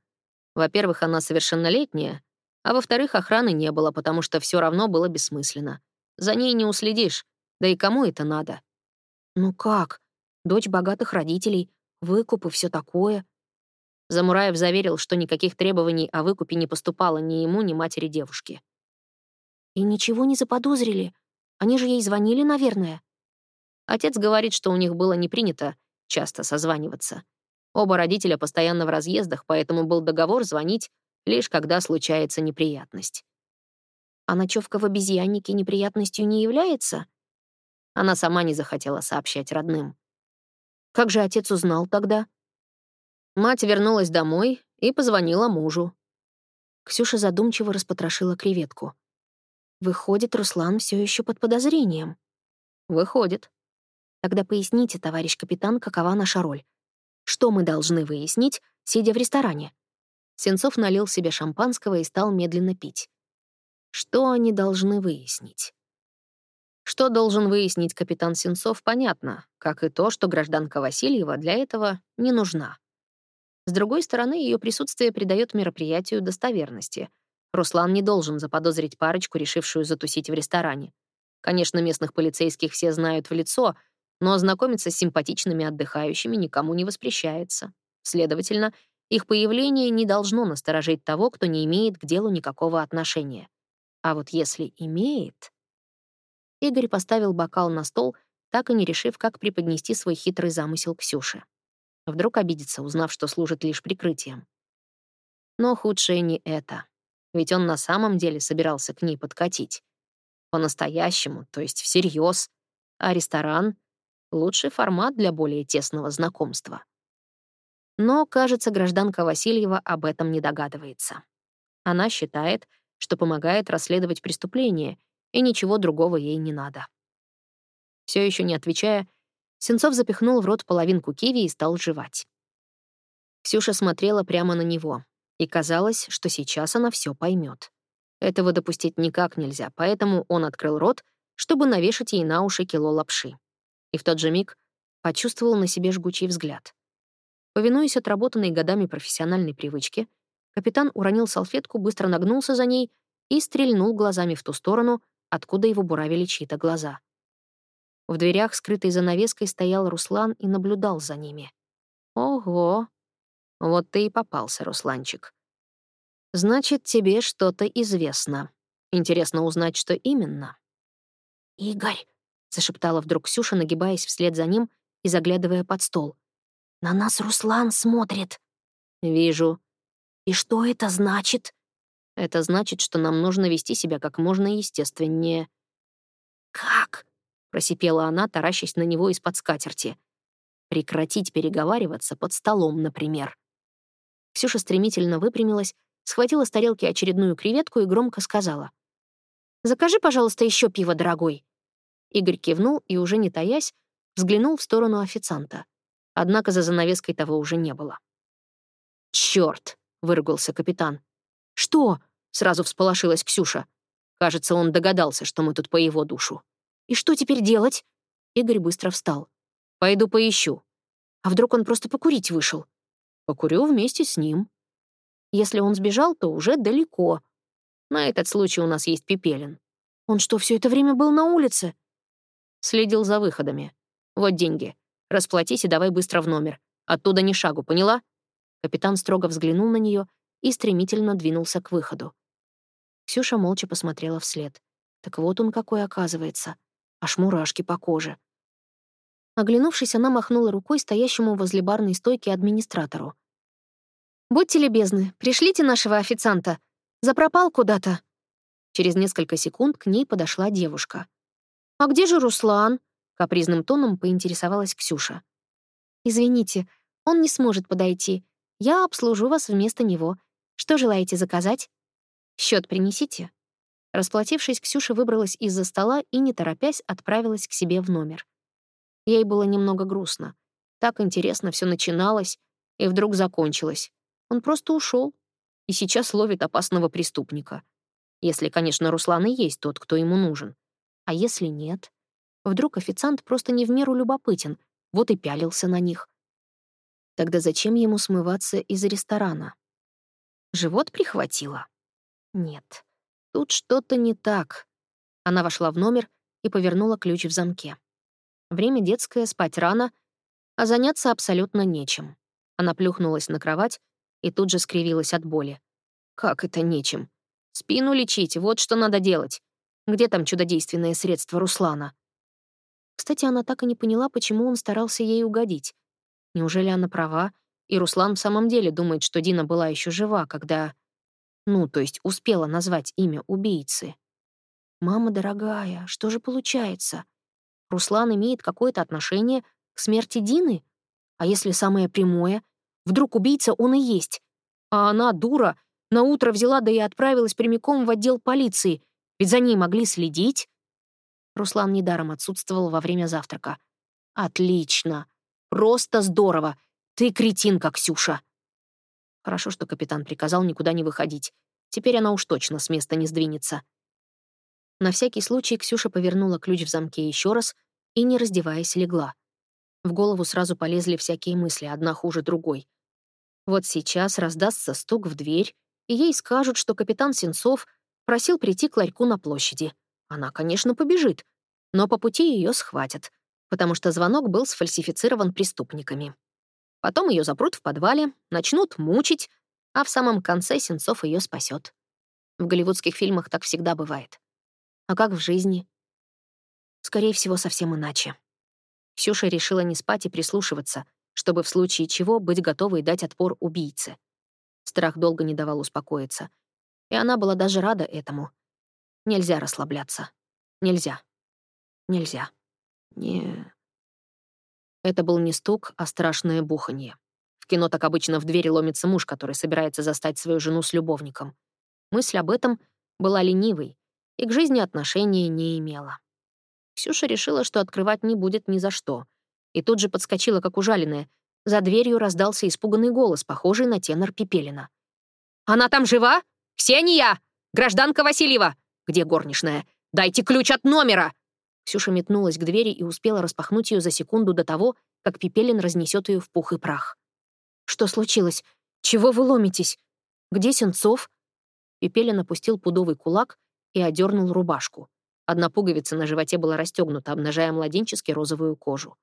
«Во-первых, она совершеннолетняя, а во-вторых, охраны не было, потому что все равно было бессмысленно. За ней не уследишь, да и кому это надо? Ну как? Дочь богатых родителей, выкуп и все такое. Замураев заверил, что никаких требований о выкупе не поступало ни ему, ни матери девушки. И ничего не заподозрили? Они же ей звонили, наверное. Отец говорит, что у них было не принято часто созваниваться. Оба родителя постоянно в разъездах, поэтому был договор звонить, лишь когда случается неприятность. А ночевка в обезьяннике неприятностью не является? Она сама не захотела сообщать родным. Как же отец узнал тогда? Мать вернулась домой и позвонила мужу. Ксюша задумчиво распотрошила креветку. Выходит, Руслан все еще под подозрением. Выходит. Тогда поясните, товарищ капитан, какова наша роль. Что мы должны выяснить, сидя в ресторане? Сенцов налил себе шампанского и стал медленно пить. Что они должны выяснить? Что должен выяснить капитан Сенцов, понятно, как и то, что гражданка Васильева для этого не нужна. С другой стороны, ее присутствие придает мероприятию достоверности. Руслан не должен заподозрить парочку, решившую затусить в ресторане. Конечно, местных полицейских все знают в лицо, но знакомиться с симпатичными отдыхающими никому не воспрещается. Следовательно, их появление не должно насторожить того, кто не имеет к делу никакого отношения. А вот если имеет... Игорь поставил бокал на стол, так и не решив, как преподнести свой хитрый замысел Ксюше. Вдруг обидится, узнав, что служит лишь прикрытием. Но худшее не это. Ведь он на самом деле собирался к ней подкатить. По-настоящему, то есть всерьез. А ресторан — лучший формат для более тесного знакомства. Но, кажется, гражданка Васильева об этом не догадывается. Она считает, что помогает расследовать преступление и ничего другого ей не надо. Все еще не отвечая, Сенцов запихнул в рот половинку киви и стал жевать. Ксюша смотрела прямо на него, и казалось, что сейчас она все поймет. Этого допустить никак нельзя, поэтому он открыл рот, чтобы навешать ей на уши кило лапши. И в тот же миг почувствовал на себе жгучий взгляд. Повинуясь отработанной годами профессиональной привычке, капитан уронил салфетку, быстро нагнулся за ней и стрельнул глазами в ту сторону, откуда его буравили чьи-то глаза. В дверях, скрытой занавеской, стоял Руслан и наблюдал за ними. «Ого! Вот ты и попался, Русланчик. Значит, тебе что-то известно. Интересно узнать, что именно». «Игорь!» — зашептала вдруг Ксюша, нагибаясь вслед за ним и заглядывая под стол. «На нас Руслан смотрит». «Вижу». «И что это значит?» Это значит, что нам нужно вести себя как можно естественнее. «Как?» — просипела она, таращась на него из-под скатерти. «Прекратить переговариваться под столом, например». Ксюша стремительно выпрямилась, схватила с тарелки очередную креветку и громко сказала. «Закажи, пожалуйста, еще пиво, дорогой». Игорь кивнул и, уже не таясь, взглянул в сторону официанта. Однако за занавеской того уже не было. «Чёрт!» — выругался капитан. «Что?» — сразу всполошилась Ксюша. Кажется, он догадался, что мы тут по его душу. «И что теперь делать?» Игорь быстро встал. «Пойду поищу». А вдруг он просто покурить вышел? Покурю вместе с ним. Если он сбежал, то уже далеко. На этот случай у нас есть Пепелин. Он что, все это время был на улице? Следил за выходами. Вот деньги. Расплатись и давай быстро в номер. Оттуда ни шагу, поняла? Капитан строго взглянул на нее и стремительно двинулся к выходу. Ксюша молча посмотрела вслед. Так вот он какой оказывается. Аж мурашки по коже. Оглянувшись, она махнула рукой стоящему возле барной стойки администратору. «Будьте любезны, пришлите нашего официанта. Запропал куда-то». Через несколько секунд к ней подошла девушка. «А где же Руслан?» — капризным тоном поинтересовалась Ксюша. «Извините, он не сможет подойти. Я обслужу вас вместо него. Что желаете заказать? Счет принесите». Расплатившись, Ксюша выбралась из-за стола и, не торопясь, отправилась к себе в номер. Ей было немного грустно. Так интересно все начиналось и вдруг закончилось. Он просто ушел и сейчас ловит опасного преступника. Если, конечно, Руслан и есть тот, кто ему нужен. А если нет? Вдруг официант просто не в меру любопытен, вот и пялился на них. Тогда зачем ему смываться из ресторана? Живот прихватило? Нет. Тут что-то не так. Она вошла в номер и повернула ключ в замке. Время детское, спать рано, а заняться абсолютно нечем. Она плюхнулась на кровать и тут же скривилась от боли. Как это нечем? Спину лечить, вот что надо делать. Где там чудодейственное средство Руслана? Кстати, она так и не поняла, почему он старался ей угодить. Неужели она права, и Руслан в самом деле думает, что Дина была еще жива, когда... Ну, то есть успела назвать имя убийцы. «Мама дорогая, что же получается? Руслан имеет какое-то отношение к смерти Дины? А если самое прямое? Вдруг убийца он и есть? А она, дура, на утро взяла да и отправилась прямиком в отдел полиции, ведь за ней могли следить. Руслан недаром отсутствовал во время завтрака. «Отлично! Просто здорово! Ты кретинка, Ксюша!» Хорошо, что капитан приказал никуда не выходить. Теперь она уж точно с места не сдвинется. На всякий случай Ксюша повернула ключ в замке еще раз и, не раздеваясь, легла. В голову сразу полезли всякие мысли, одна хуже другой. Вот сейчас раздастся стук в дверь, и ей скажут, что капитан Сенцов просил прийти к ларьку на площади. Она, конечно, побежит, но по пути ее схватят, потому что звонок был сфальсифицирован преступниками. Потом ее запрут в подвале, начнут мучить, а в самом конце Сенцов ее спасет. В голливудских фильмах так всегда бывает. А как в жизни? Скорее всего, совсем иначе. Ксюша решила не спать и прислушиваться, чтобы в случае чего быть готовой дать отпор убийце. Страх долго не давал успокоиться. И она была даже рада этому. Нельзя расслабляться. Нельзя. Нельзя. Не... Это был не стук, а страшное буханье. В кино так обычно в двери ломится муж, который собирается застать свою жену с любовником. Мысль об этом была ленивой и к жизни отношения не имела. Ксюша решила, что открывать не будет ни за что. И тут же подскочила, как ужаленная. За дверью раздался испуганный голос, похожий на тенор Пепелина. «Она там жива? Ксения! Гражданка Васильева! Где горничная? Дайте ключ от номера!» Ксюша метнулась к двери и успела распахнуть ее за секунду до того, как Пепелин разнесет ее в пух и прах. «Что случилось? Чего вы ломитесь? Где Сенцов?» Пепелин опустил пудовый кулак и одернул рубашку. Одна пуговица на животе была расстегнута, обнажая младенчески розовую кожу.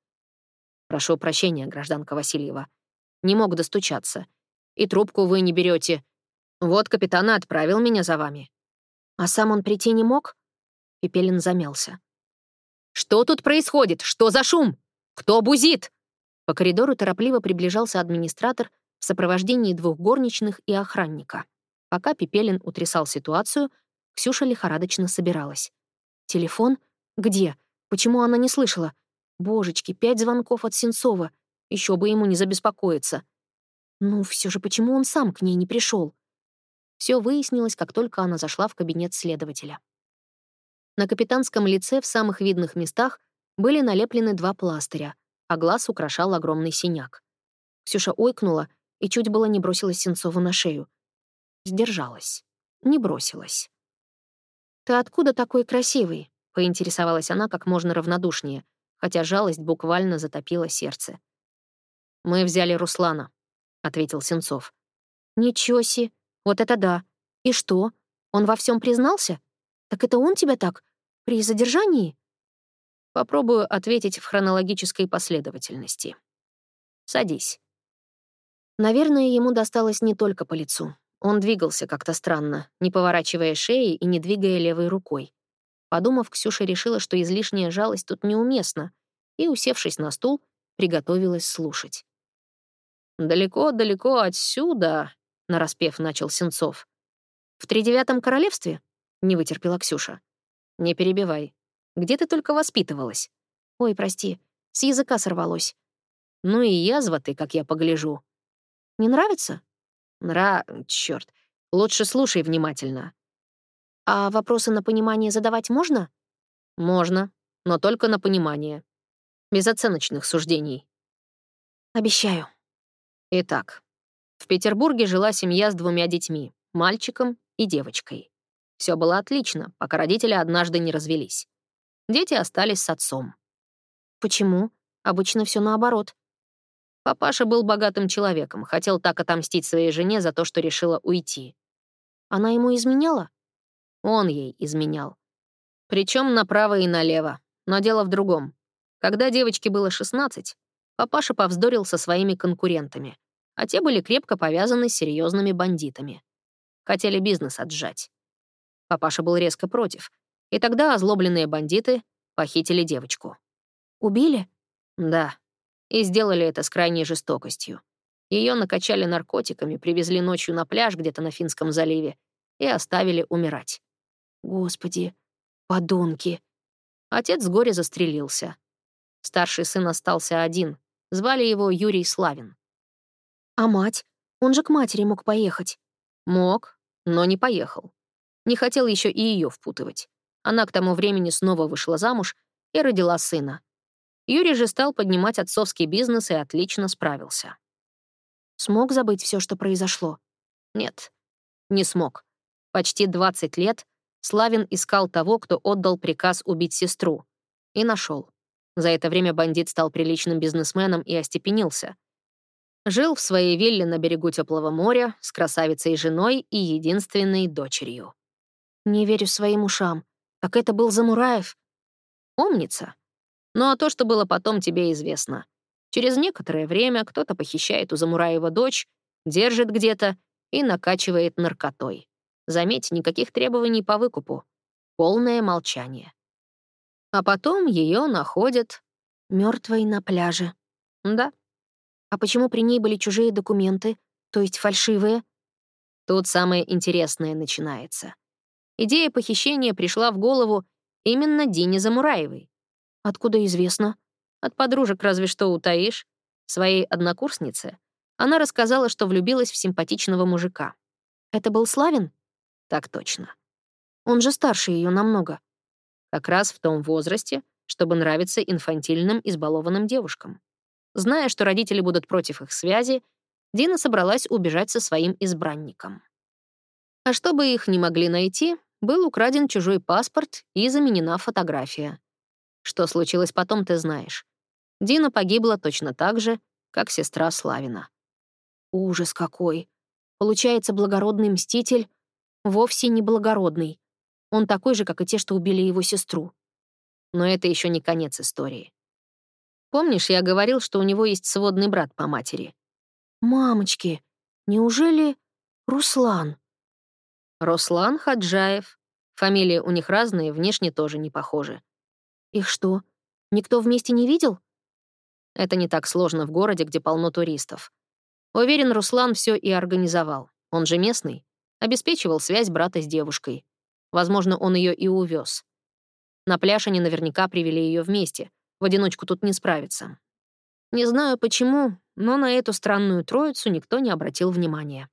«Прошу прощения, гражданка Васильева. Не мог достучаться. И трубку вы не берете. Вот капитан отправил меня за вами». «А сам он прийти не мог?» Пепелин замялся. «Что тут происходит? Что за шум? Кто бузит?» По коридору торопливо приближался администратор в сопровождении двух горничных и охранника. Пока Пепелин утрясал ситуацию, Ксюша лихорадочно собиралась. «Телефон? Где? Почему она не слышала? Божечки, пять звонков от Сенцова. Еще бы ему не забеспокоиться. Ну, все же почему он сам к ней не пришел? Все выяснилось, как только она зашла в кабинет следователя. На капитанском лице в самых видных местах были налеплены два пластыря, а глаз украшал огромный синяк. Ксюша ойкнула и чуть было не бросилась Сенцову на шею. Сдержалась. Не бросилась. «Ты откуда такой красивый?» — поинтересовалась она как можно равнодушнее, хотя жалость буквально затопила сердце. Мы взяли Руслана, ответил Сенцов. Ничего себе, вот это да. И что? Он во всем признался? Так это он тебя так? При задержании? Попробую ответить в хронологической последовательности. Садись. Наверное, ему досталось не только по лицу. Он двигался как-то странно, не поворачивая шеи и не двигая левой рукой. Подумав, Ксюша решила, что излишняя жалость тут неуместна, и, усевшись на стул, приготовилась слушать. «Далеко-далеко отсюда», — нараспев начал Сенцов. «В тридевятом королевстве?» — не вытерпела Ксюша. «Не перебивай. Где ты только воспитывалась?» «Ой, прости, с языка сорвалось». «Ну и язва ты, как я погляжу». «Не нравится?» «Нра... Чёрт. Лучше слушай внимательно». «А вопросы на понимание задавать можно?» «Можно, но только на понимание. Без оценочных суждений». «Обещаю». Итак, в Петербурге жила семья с двумя детьми, мальчиком и девочкой. Все было отлично, пока родители однажды не развелись. Дети остались с отцом. Почему? Обычно все наоборот. Папаша был богатым человеком, хотел так отомстить своей жене за то, что решила уйти. Она ему изменяла? Он ей изменял. Причем направо и налево. Но дело в другом. Когда девочке было 16, папаша повздорил со своими конкурентами, а те были крепко повязаны с серьезными бандитами. Хотели бизнес отжать. Папаша был резко против, и тогда озлобленные бандиты похитили девочку. Убили? Да. И сделали это с крайней жестокостью. Ее накачали наркотиками, привезли ночью на пляж где-то на Финском заливе и оставили умирать. Господи, подонки. Отец с горя застрелился. Старший сын остался один. Звали его Юрий Славин. А мать? Он же к матери мог поехать. Мог, но не поехал. Не хотел еще и ее впутывать. Она к тому времени снова вышла замуж и родила сына. Юрий же стал поднимать отцовский бизнес и отлично справился. Смог забыть все, что произошло? Нет, не смог. Почти 20 лет Славин искал того, кто отдал приказ убить сестру. И нашел. За это время бандит стал приличным бизнесменом и остепенился. Жил в своей вилле на берегу теплого моря с красавицей женой и единственной дочерью. Не верю своим ушам. Так это был Замураев. Умница. Ну а то, что было потом, тебе известно. Через некоторое время кто-то похищает у Замураева дочь, держит где-то и накачивает наркотой. Заметь, никаких требований по выкупу. Полное молчание. А потом ее находят мертвой на пляже. Да. А почему при ней были чужие документы, то есть фальшивые? Тут самое интересное начинается. Идея похищения пришла в голову именно Дине Замураевой. Откуда известно? От подружек разве что утаишь. Своей однокурснице она рассказала, что влюбилась в симпатичного мужика. Это был Славин? Так точно. Он же старше ее намного. Как раз в том возрасте, чтобы нравиться инфантильным, избалованным девушкам. Зная, что родители будут против их связи, Дина собралась убежать со своим избранником. А чтобы их не могли найти, был украден чужой паспорт и заменена фотография. Что случилось потом, ты знаешь. Дина погибла точно так же, как сестра Славина. Ужас какой. Получается, благородный мститель вовсе не благородный. Он такой же, как и те, что убили его сестру. Но это еще не конец истории. Помнишь, я говорил, что у него есть сводный брат по матери? Мамочки, неужели Руслан? Руслан Хаджаев. Фамилии у них разные, внешне тоже не похожи. Их что, никто вместе не видел? Это не так сложно в городе, где полно туристов. Уверен, Руслан все и организовал. Он же местный. Обеспечивал связь брата с девушкой. Возможно, он ее и увез. На пляж они наверняка привели ее вместе. В одиночку тут не справиться. Не знаю почему, но на эту странную троицу никто не обратил внимания.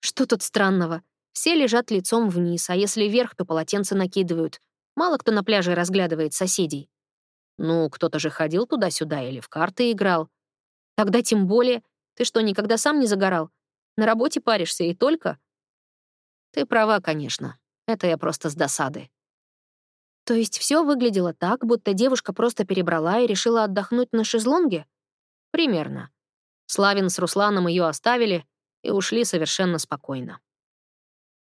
Что тут странного? Все лежат лицом вниз, а если вверх, то полотенце накидывают. Мало кто на пляже разглядывает соседей. Ну, кто-то же ходил туда-сюда или в карты играл. Тогда тем более. Ты что, никогда сам не загорал? На работе паришься и только? Ты права, конечно. Это я просто с досады. То есть все выглядело так, будто девушка просто перебрала и решила отдохнуть на шезлонге? Примерно. Славин с Русланом ее оставили и ушли совершенно спокойно.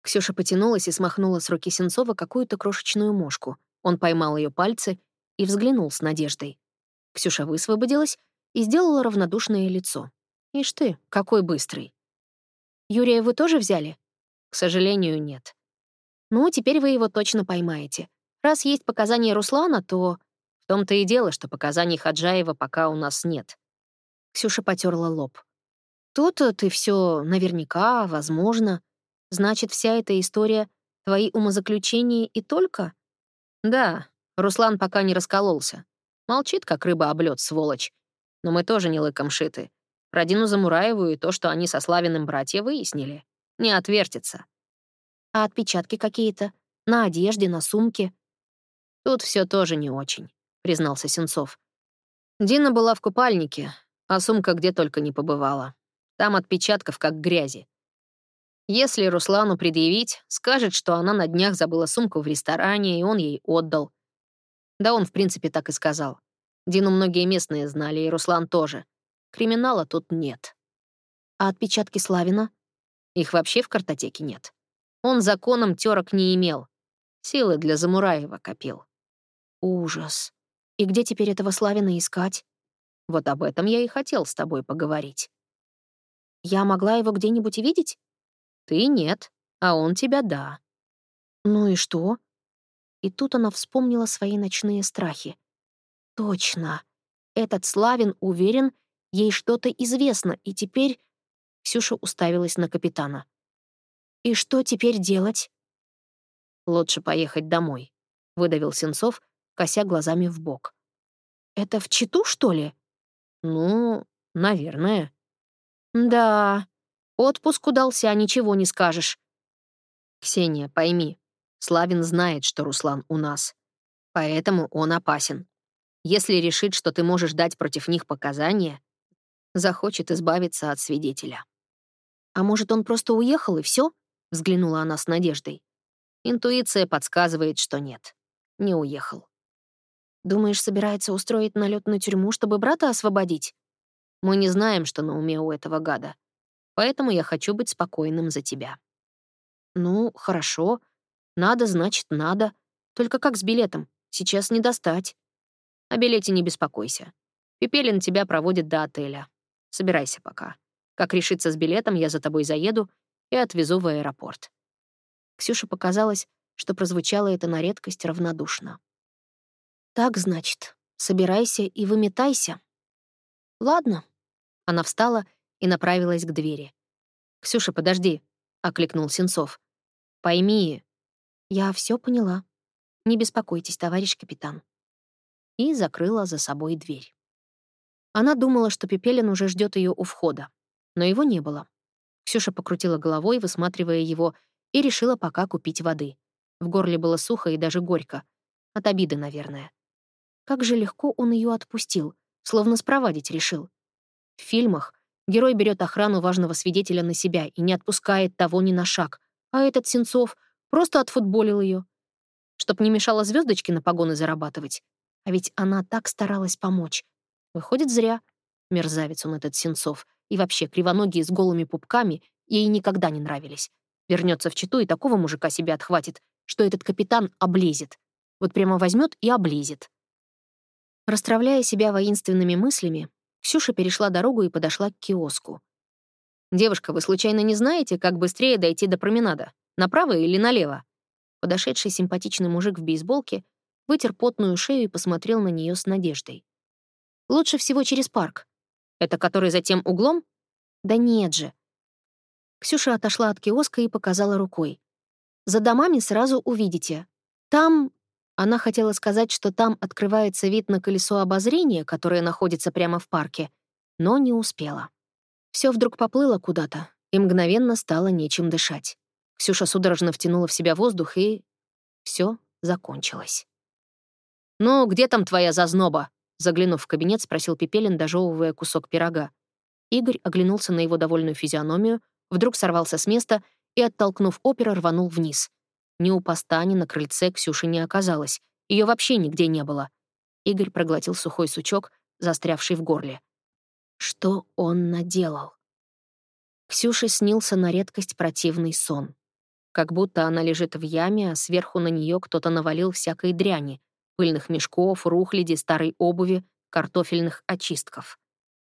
Ксюша потянулась и смахнула с руки Сенцова какую-то крошечную мошку. Он поймал ее пальцы и взглянул с надеждой. Ксюша высвободилась и сделала равнодушное лицо. «Ишь ты, какой быстрый!» «Юрия вы тоже взяли?» «К сожалению, нет». «Ну, теперь вы его точно поймаете. Раз есть показания Руслана, то...» «В том-то и дело, что показаний Хаджаева пока у нас нет». Ксюша потерла лоб. «Тут ты все наверняка, возможно. Значит, вся эта история — твои умозаключения и только?» «Да, Руслан пока не раскололся. Молчит, как рыба об лёд, сволочь. Но мы тоже не лыком шиты. Про Дину Замураеву и то, что они со Славиным братья выяснили. Не отвертится. А отпечатки какие-то? На одежде, на сумке? Тут все тоже не очень, признался Сенцов. Дина была в купальнике, а сумка где только не побывала. Там отпечатков как грязи. Если Руслану предъявить, скажет, что она на днях забыла сумку в ресторане, и он ей отдал. Да он, в принципе, так и сказал. Дину многие местные знали, и Руслан тоже. Криминала тут нет. А отпечатки Славина? Их вообще в картотеке нет. Он законом терок не имел. Силы для Замураева копил. Ужас. И где теперь этого Славина искать? Вот об этом я и хотел с тобой поговорить. Я могла его где-нибудь видеть? Ты нет, а он тебя да. Ну и что? И тут она вспомнила свои ночные страхи. Точно. Этот Славин уверен, ей что-то известно, и теперь... Ксюша уставилась на капитана. «И что теперь делать?» «Лучше поехать домой», — выдавил Сенцов, кося глазами в бок. «Это в Читу, что ли?» «Ну, наверное». «Да, отпуск удался, ничего не скажешь». «Ксения, пойми, Славин знает, что Руслан у нас. Поэтому он опасен. Если решит, что ты можешь дать против них показания, захочет избавиться от свидетеля. «А может, он просто уехал, и все? взглянула она с надеждой. Интуиция подсказывает, что нет. Не уехал. «Думаешь, собирается устроить налет на тюрьму, чтобы брата освободить?» «Мы не знаем, что на уме у этого гада. Поэтому я хочу быть спокойным за тебя». «Ну, хорошо. Надо, значит, надо. Только как с билетом? Сейчас не достать. О билете не беспокойся. Пепелин тебя проводит до отеля. Собирайся пока. Как решиться с билетом, я за тобой заеду и отвезу в аэропорт». Ксюше показалось, что прозвучало это на редкость равнодушно. «Так, значит, собирайся и выметайся». «Ладно». Она встала и направилась к двери. «Ксюша, подожди», — окликнул Сенцов. «Пойми, «Я все поняла. Не беспокойтесь, товарищ капитан». И закрыла за собой дверь. Она думала, что Пепелин уже ждет ее у входа, но его не было. Ксюша покрутила головой, высматривая его, и решила пока купить воды. В горле было сухо и даже горько. От обиды, наверное. Как же легко он ее отпустил, словно спровадить решил. В фильмах герой берет охрану важного свидетеля на себя и не отпускает того ни на шаг, а этот Сенцов — Просто отфутболил ее. Чтоб не мешало звездочки на погоны зарабатывать. А ведь она так старалась помочь. Выходит, зря. Мерзавец он этот Сенцов. И вообще, кривоногие с голыми пупками ей никогда не нравились. Вернется в Читу и такого мужика себе отхватит, что этот капитан облезет. Вот прямо возьмет и облезет. Расстравляя себя воинственными мыслями, Ксюша перешла дорогу и подошла к киоску. «Девушка, вы случайно не знаете, как быстрее дойти до променада?» Направо или налево?» Подошедший симпатичный мужик в бейсболке вытер потную шею и посмотрел на нее с надеждой. «Лучше всего через парк. Это который за тем углом?» «Да нет же». Ксюша отошла от киоска и показала рукой. «За домами сразу увидите. Там...» Она хотела сказать, что там открывается вид на колесо обозрения, которое находится прямо в парке, но не успела. Все вдруг поплыло куда-то, и мгновенно стало нечем дышать. Ксюша судорожно втянула в себя воздух, и все закончилось. «Ну, где там твоя зазноба?» Заглянув в кабинет, спросил Пепелин, дожевывая кусок пирога. Игорь оглянулся на его довольную физиономию, вдруг сорвался с места и, оттолкнув опера, рванул вниз. Ни у поста, ни на крыльце Ксюши не оказалось. Ее вообще нигде не было. Игорь проглотил сухой сучок, застрявший в горле. Что он наделал? Ксюше снился на редкость противный сон. Как будто она лежит в яме, а сверху на нее кто-то навалил всякой дряни, пыльных мешков, рухляди, старой обуви, картофельных очистков.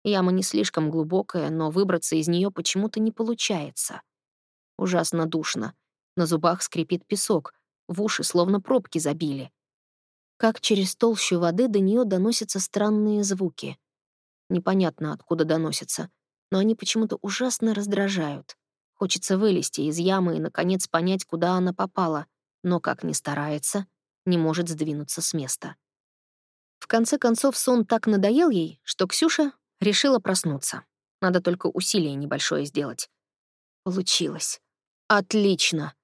Яма не слишком глубокая, но выбраться из нее почему-то не получается. Ужасно душно. На зубах скрипит песок, в уши словно пробки забили. Как через толщу воды до нее доносятся странные звуки. Непонятно, откуда доносятся — но они почему-то ужасно раздражают. Хочется вылезти из ямы и, наконец, понять, куда она попала, но, как ни старается, не может сдвинуться с места. В конце концов, сон так надоел ей, что Ксюша решила проснуться. Надо только усилие небольшое сделать. Получилось. Отлично.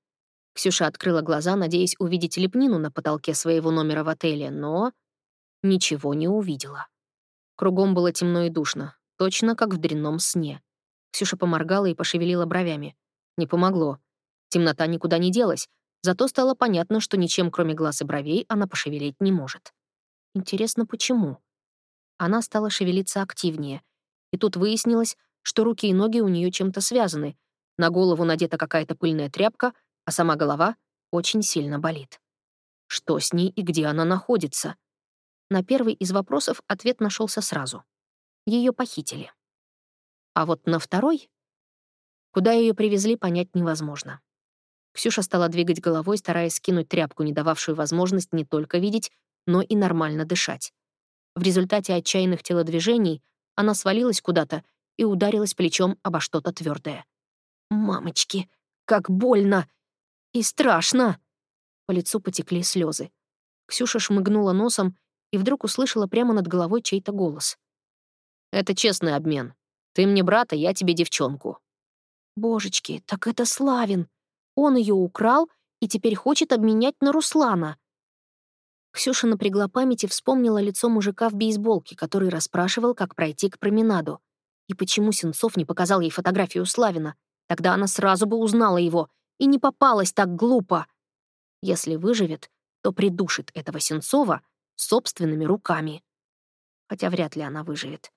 Ксюша открыла глаза, надеясь увидеть лепнину на потолке своего номера в отеле, но ничего не увидела. Кругом было темно и душно. Точно как в дрянном сне. Ксюша поморгала и пошевелила бровями. Не помогло. Темнота никуда не делась, зато стало понятно, что ничем, кроме глаз и бровей, она пошевелить не может. Интересно, почему? Она стала шевелиться активнее. И тут выяснилось, что руки и ноги у нее чем-то связаны. На голову надета какая-то пыльная тряпка, а сама голова очень сильно болит. Что с ней и где она находится? На первый из вопросов ответ нашелся сразу ее похитили. А вот на второй, куда ее привезли, понять невозможно. Ксюша стала двигать головой, стараясь скинуть тряпку, не дававшую возможность не только видеть, но и нормально дышать. В результате отчаянных телодвижений она свалилась куда-то и ударилась плечом обо что-то твердое. «Мамочки, как больно! И страшно!» По лицу потекли слезы. Ксюша шмыгнула носом и вдруг услышала прямо над головой чей-то голос. Это честный обмен. Ты мне брата, я тебе девчонку». «Божечки, так это Славин. Он ее украл и теперь хочет обменять на Руслана». Ксюша напрягла память и вспомнила лицо мужика в бейсболке, который расспрашивал, как пройти к променаду. И почему Сенцов не показал ей фотографию Славина? Тогда она сразу бы узнала его и не попалась так глупо. Если выживет, то придушит этого Сенцова собственными руками. Хотя вряд ли она выживет.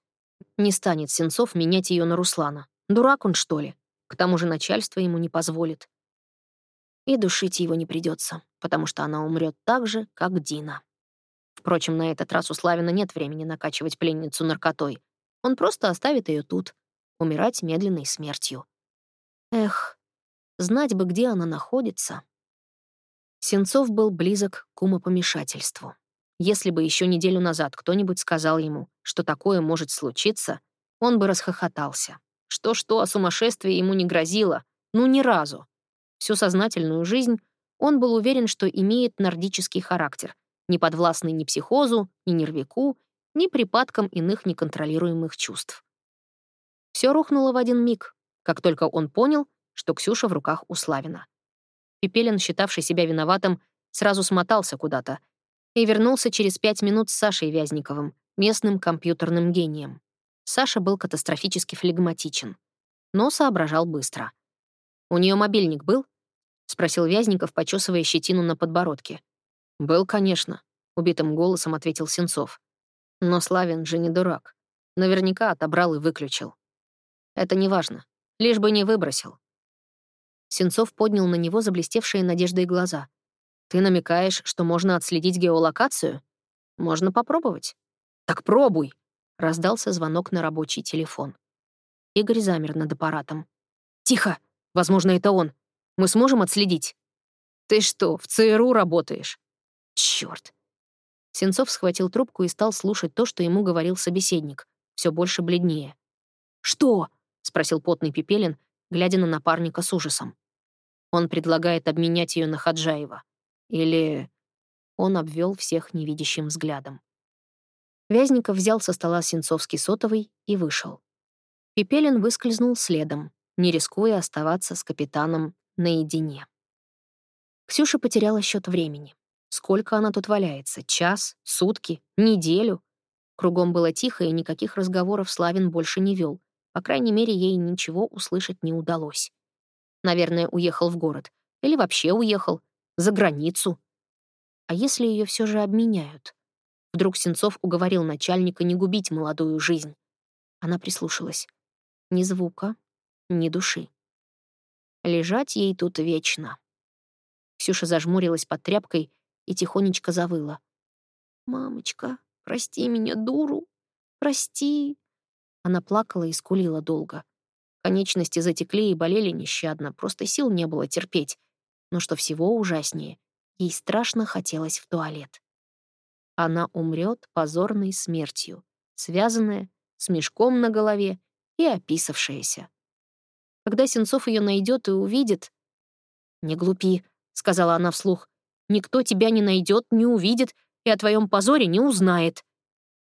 Не станет Сенцов менять ее на Руслана. Дурак он, что ли? К тому же начальство ему не позволит. И душить его не придется, потому что она умрет так же, как Дина. Впрочем, на этот раз у Славина нет времени накачивать пленницу наркотой. Он просто оставит ее тут, умирать медленной смертью. Эх, знать бы, где она находится. Сенцов был близок к умопомешательству. Если бы еще неделю назад кто-нибудь сказал ему, что такое может случиться, он бы расхохотался. Что-что, а сумасшествие ему не грозило. Ну, ни разу. Всю сознательную жизнь он был уверен, что имеет нордический характер, не подвластный ни психозу, ни нервику, ни припадкам иных неконтролируемых чувств. Все рухнуло в один миг, как только он понял, что Ксюша в руках у Славина. Пепелин, считавший себя виноватым, сразу смотался куда-то и вернулся через пять минут с Сашей Вязниковым, местным компьютерным гением. Саша был катастрофически флегматичен, но соображал быстро. «У нее мобильник был?» — спросил Вязников, почесывая щетину на подбородке. «Был, конечно», — убитым голосом ответил Сенцов. «Но Славин же не дурак. Наверняка отобрал и выключил. Это не важно, лишь бы не выбросил». Сенцов поднял на него заблестевшие надеждой глаза — ты намекаешь, что можно отследить геолокацию? Можно попробовать. Так пробуй! Раздался звонок на рабочий телефон. Игорь замер над аппаратом. Тихо! Возможно, это он. Мы сможем отследить? Ты что, в ЦРУ работаешь? Черт! Сенцов схватил трубку и стал слушать то, что ему говорил собеседник, все больше бледнее. «Что?» — спросил потный Пепелин, глядя на напарника с ужасом. Он предлагает обменять ее на Хаджаева. Или он обвел всех невидящим взглядом. Вязников взял со стола Сенцовский сотовый и вышел. Пепелин выскользнул следом, не рискуя оставаться с капитаном наедине. Ксюша потеряла счет времени. Сколько она тут валяется? Час? Сутки? Неделю? Кругом было тихо, и никаких разговоров Славин больше не вел. По крайней мере, ей ничего услышать не удалось. Наверное, уехал в город. Или вообще уехал, за границу. А если ее все же обменяют? Вдруг Сенцов уговорил начальника не губить молодую жизнь. Она прислушалась. Ни звука, ни души. Лежать ей тут вечно. Ксюша зажмурилась под тряпкой и тихонечко завыла. «Мамочка, прости меня, дуру, прости!» Она плакала и скулила долго. Конечности затекли и болели нещадно, просто сил не было терпеть. Но что всего ужаснее, ей страшно хотелось в туалет. Она умрет позорной смертью, связанная, с мешком на голове и описавшаяся. Когда Сенцов ее найдет и увидит... «Не глупи», — сказала она вслух. «Никто тебя не найдет, не увидит и о твоем позоре не узнает».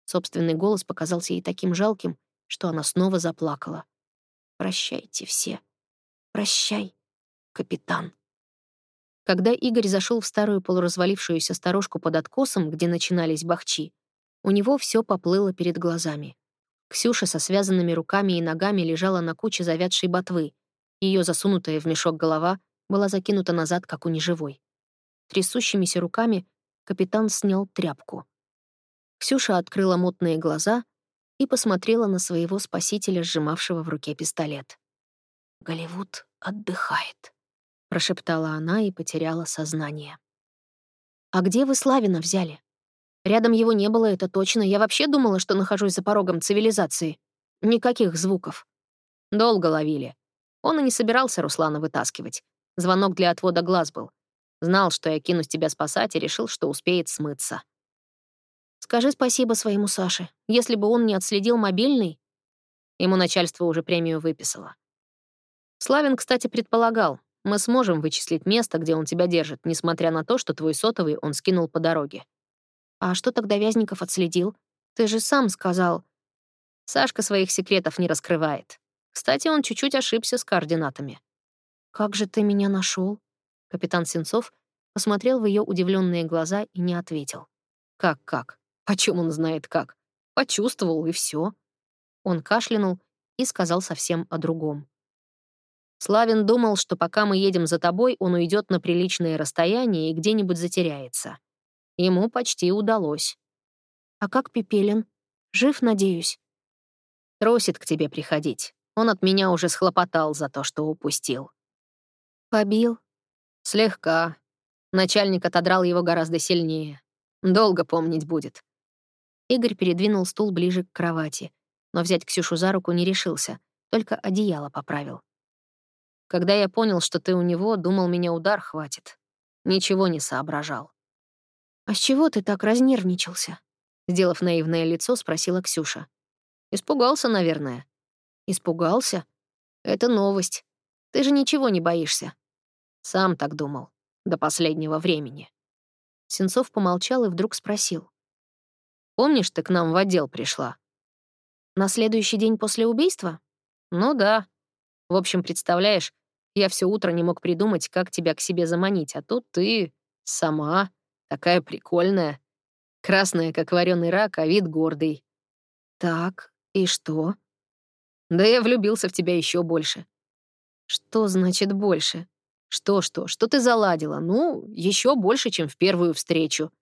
Собственный голос показался ей таким жалким, что она снова заплакала. «Прощайте все. Прощай, капитан». Когда Игорь зашел в старую полуразвалившуюся сторожку под откосом, где начинались бахчи, у него все поплыло перед глазами. Ксюша со связанными руками и ногами лежала на куче завядшей ботвы. Ее засунутая в мешок голова была закинута назад, как у неживой. Трясущимися руками капитан снял тряпку. Ксюша открыла мутные глаза и посмотрела на своего спасителя, сжимавшего в руке пистолет. «Голливуд отдыхает», — прошептала она и потеряла сознание. «А где вы Славина взяли? Рядом его не было, это точно. Я вообще думала, что нахожусь за порогом цивилизации. Никаких звуков. Долго ловили. Он и не собирался Руслана вытаскивать. Звонок для отвода глаз был. Знал, что я кинусь тебя спасать, и решил, что успеет смыться. Скажи спасибо своему Саше. Если бы он не отследил мобильный... Ему начальство уже премию выписало. Славин, кстати, предполагал, мы сможем вычислить место, где он тебя держит, несмотря на то, что твой сотовый он скинул по дороге. А что тогда Вязников отследил? Ты же сам сказал. Сашка своих секретов не раскрывает. Кстати, он чуть-чуть ошибся с координатами. Как же ты меня нашел? Капитан Сенцов посмотрел в ее удивленные глаза и не ответил. Как-как? Почем он знает как? Почувствовал, и все. Он кашлянул и сказал совсем о другом. Славин думал, что пока мы едем за тобой, он уйдет на приличное расстояние и где-нибудь затеряется. Ему почти удалось. А как Пепелин? Жив, надеюсь? Просит к тебе приходить. Он от меня уже схлопотал за то, что упустил. Побил? Слегка. Начальник отодрал его гораздо сильнее. Долго помнить будет. Игорь передвинул стул ближе к кровати, но взять Ксюшу за руку не решился, только одеяло поправил. Когда я понял, что ты у него, думал, меня удар хватит. Ничего не соображал. «А с чего ты так разнервничался?» Сделав наивное лицо, спросила Ксюша. «Испугался, наверное». «Испугался? Это новость. Ты же ничего не боишься». Сам так думал. До последнего времени. Сенцов помолчал и вдруг спросил. «Помнишь, ты к нам в отдел пришла?» «На следующий день после убийства?» «Ну да. В общем, представляешь, я все утро не мог придумать, как тебя к себе заманить, а тут ты сама, такая прикольная. Красная, как вареный рак, а вид гордый. Так, и что? Да я влюбился в тебя еще больше. Что значит больше? Что-что? Что ты заладила? Ну, еще больше, чем в первую встречу.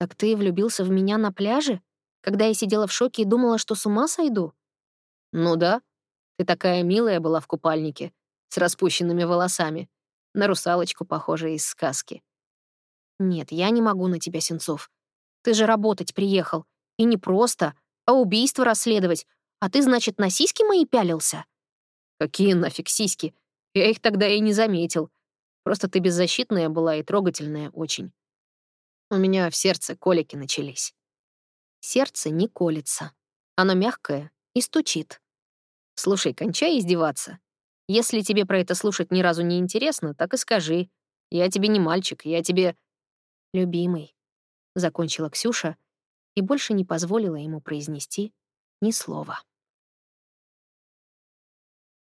Так ты влюбился в меня на пляже? Когда я сидела в шоке и думала, что с ума сойду? Ну да. Ты такая милая была в купальнике, с распущенными волосами. На русалочку, похожая из сказки. Нет, я не могу на тебя, Сенцов. Ты же работать приехал. И не просто, а убийство расследовать. А ты, значит, на сиськи мои пялился? Какие нафиг сиськи? Я их тогда и не заметил. Просто ты беззащитная была и трогательная очень. У меня в сердце колики начались. Сердце не колется. Оно мягкое и стучит. Слушай, кончай издеваться. Если тебе про это слушать ни разу не интересно, так и скажи. Я тебе не мальчик, я тебе... Любимый. Закончила Ксюша и больше не позволила ему произнести ни слова.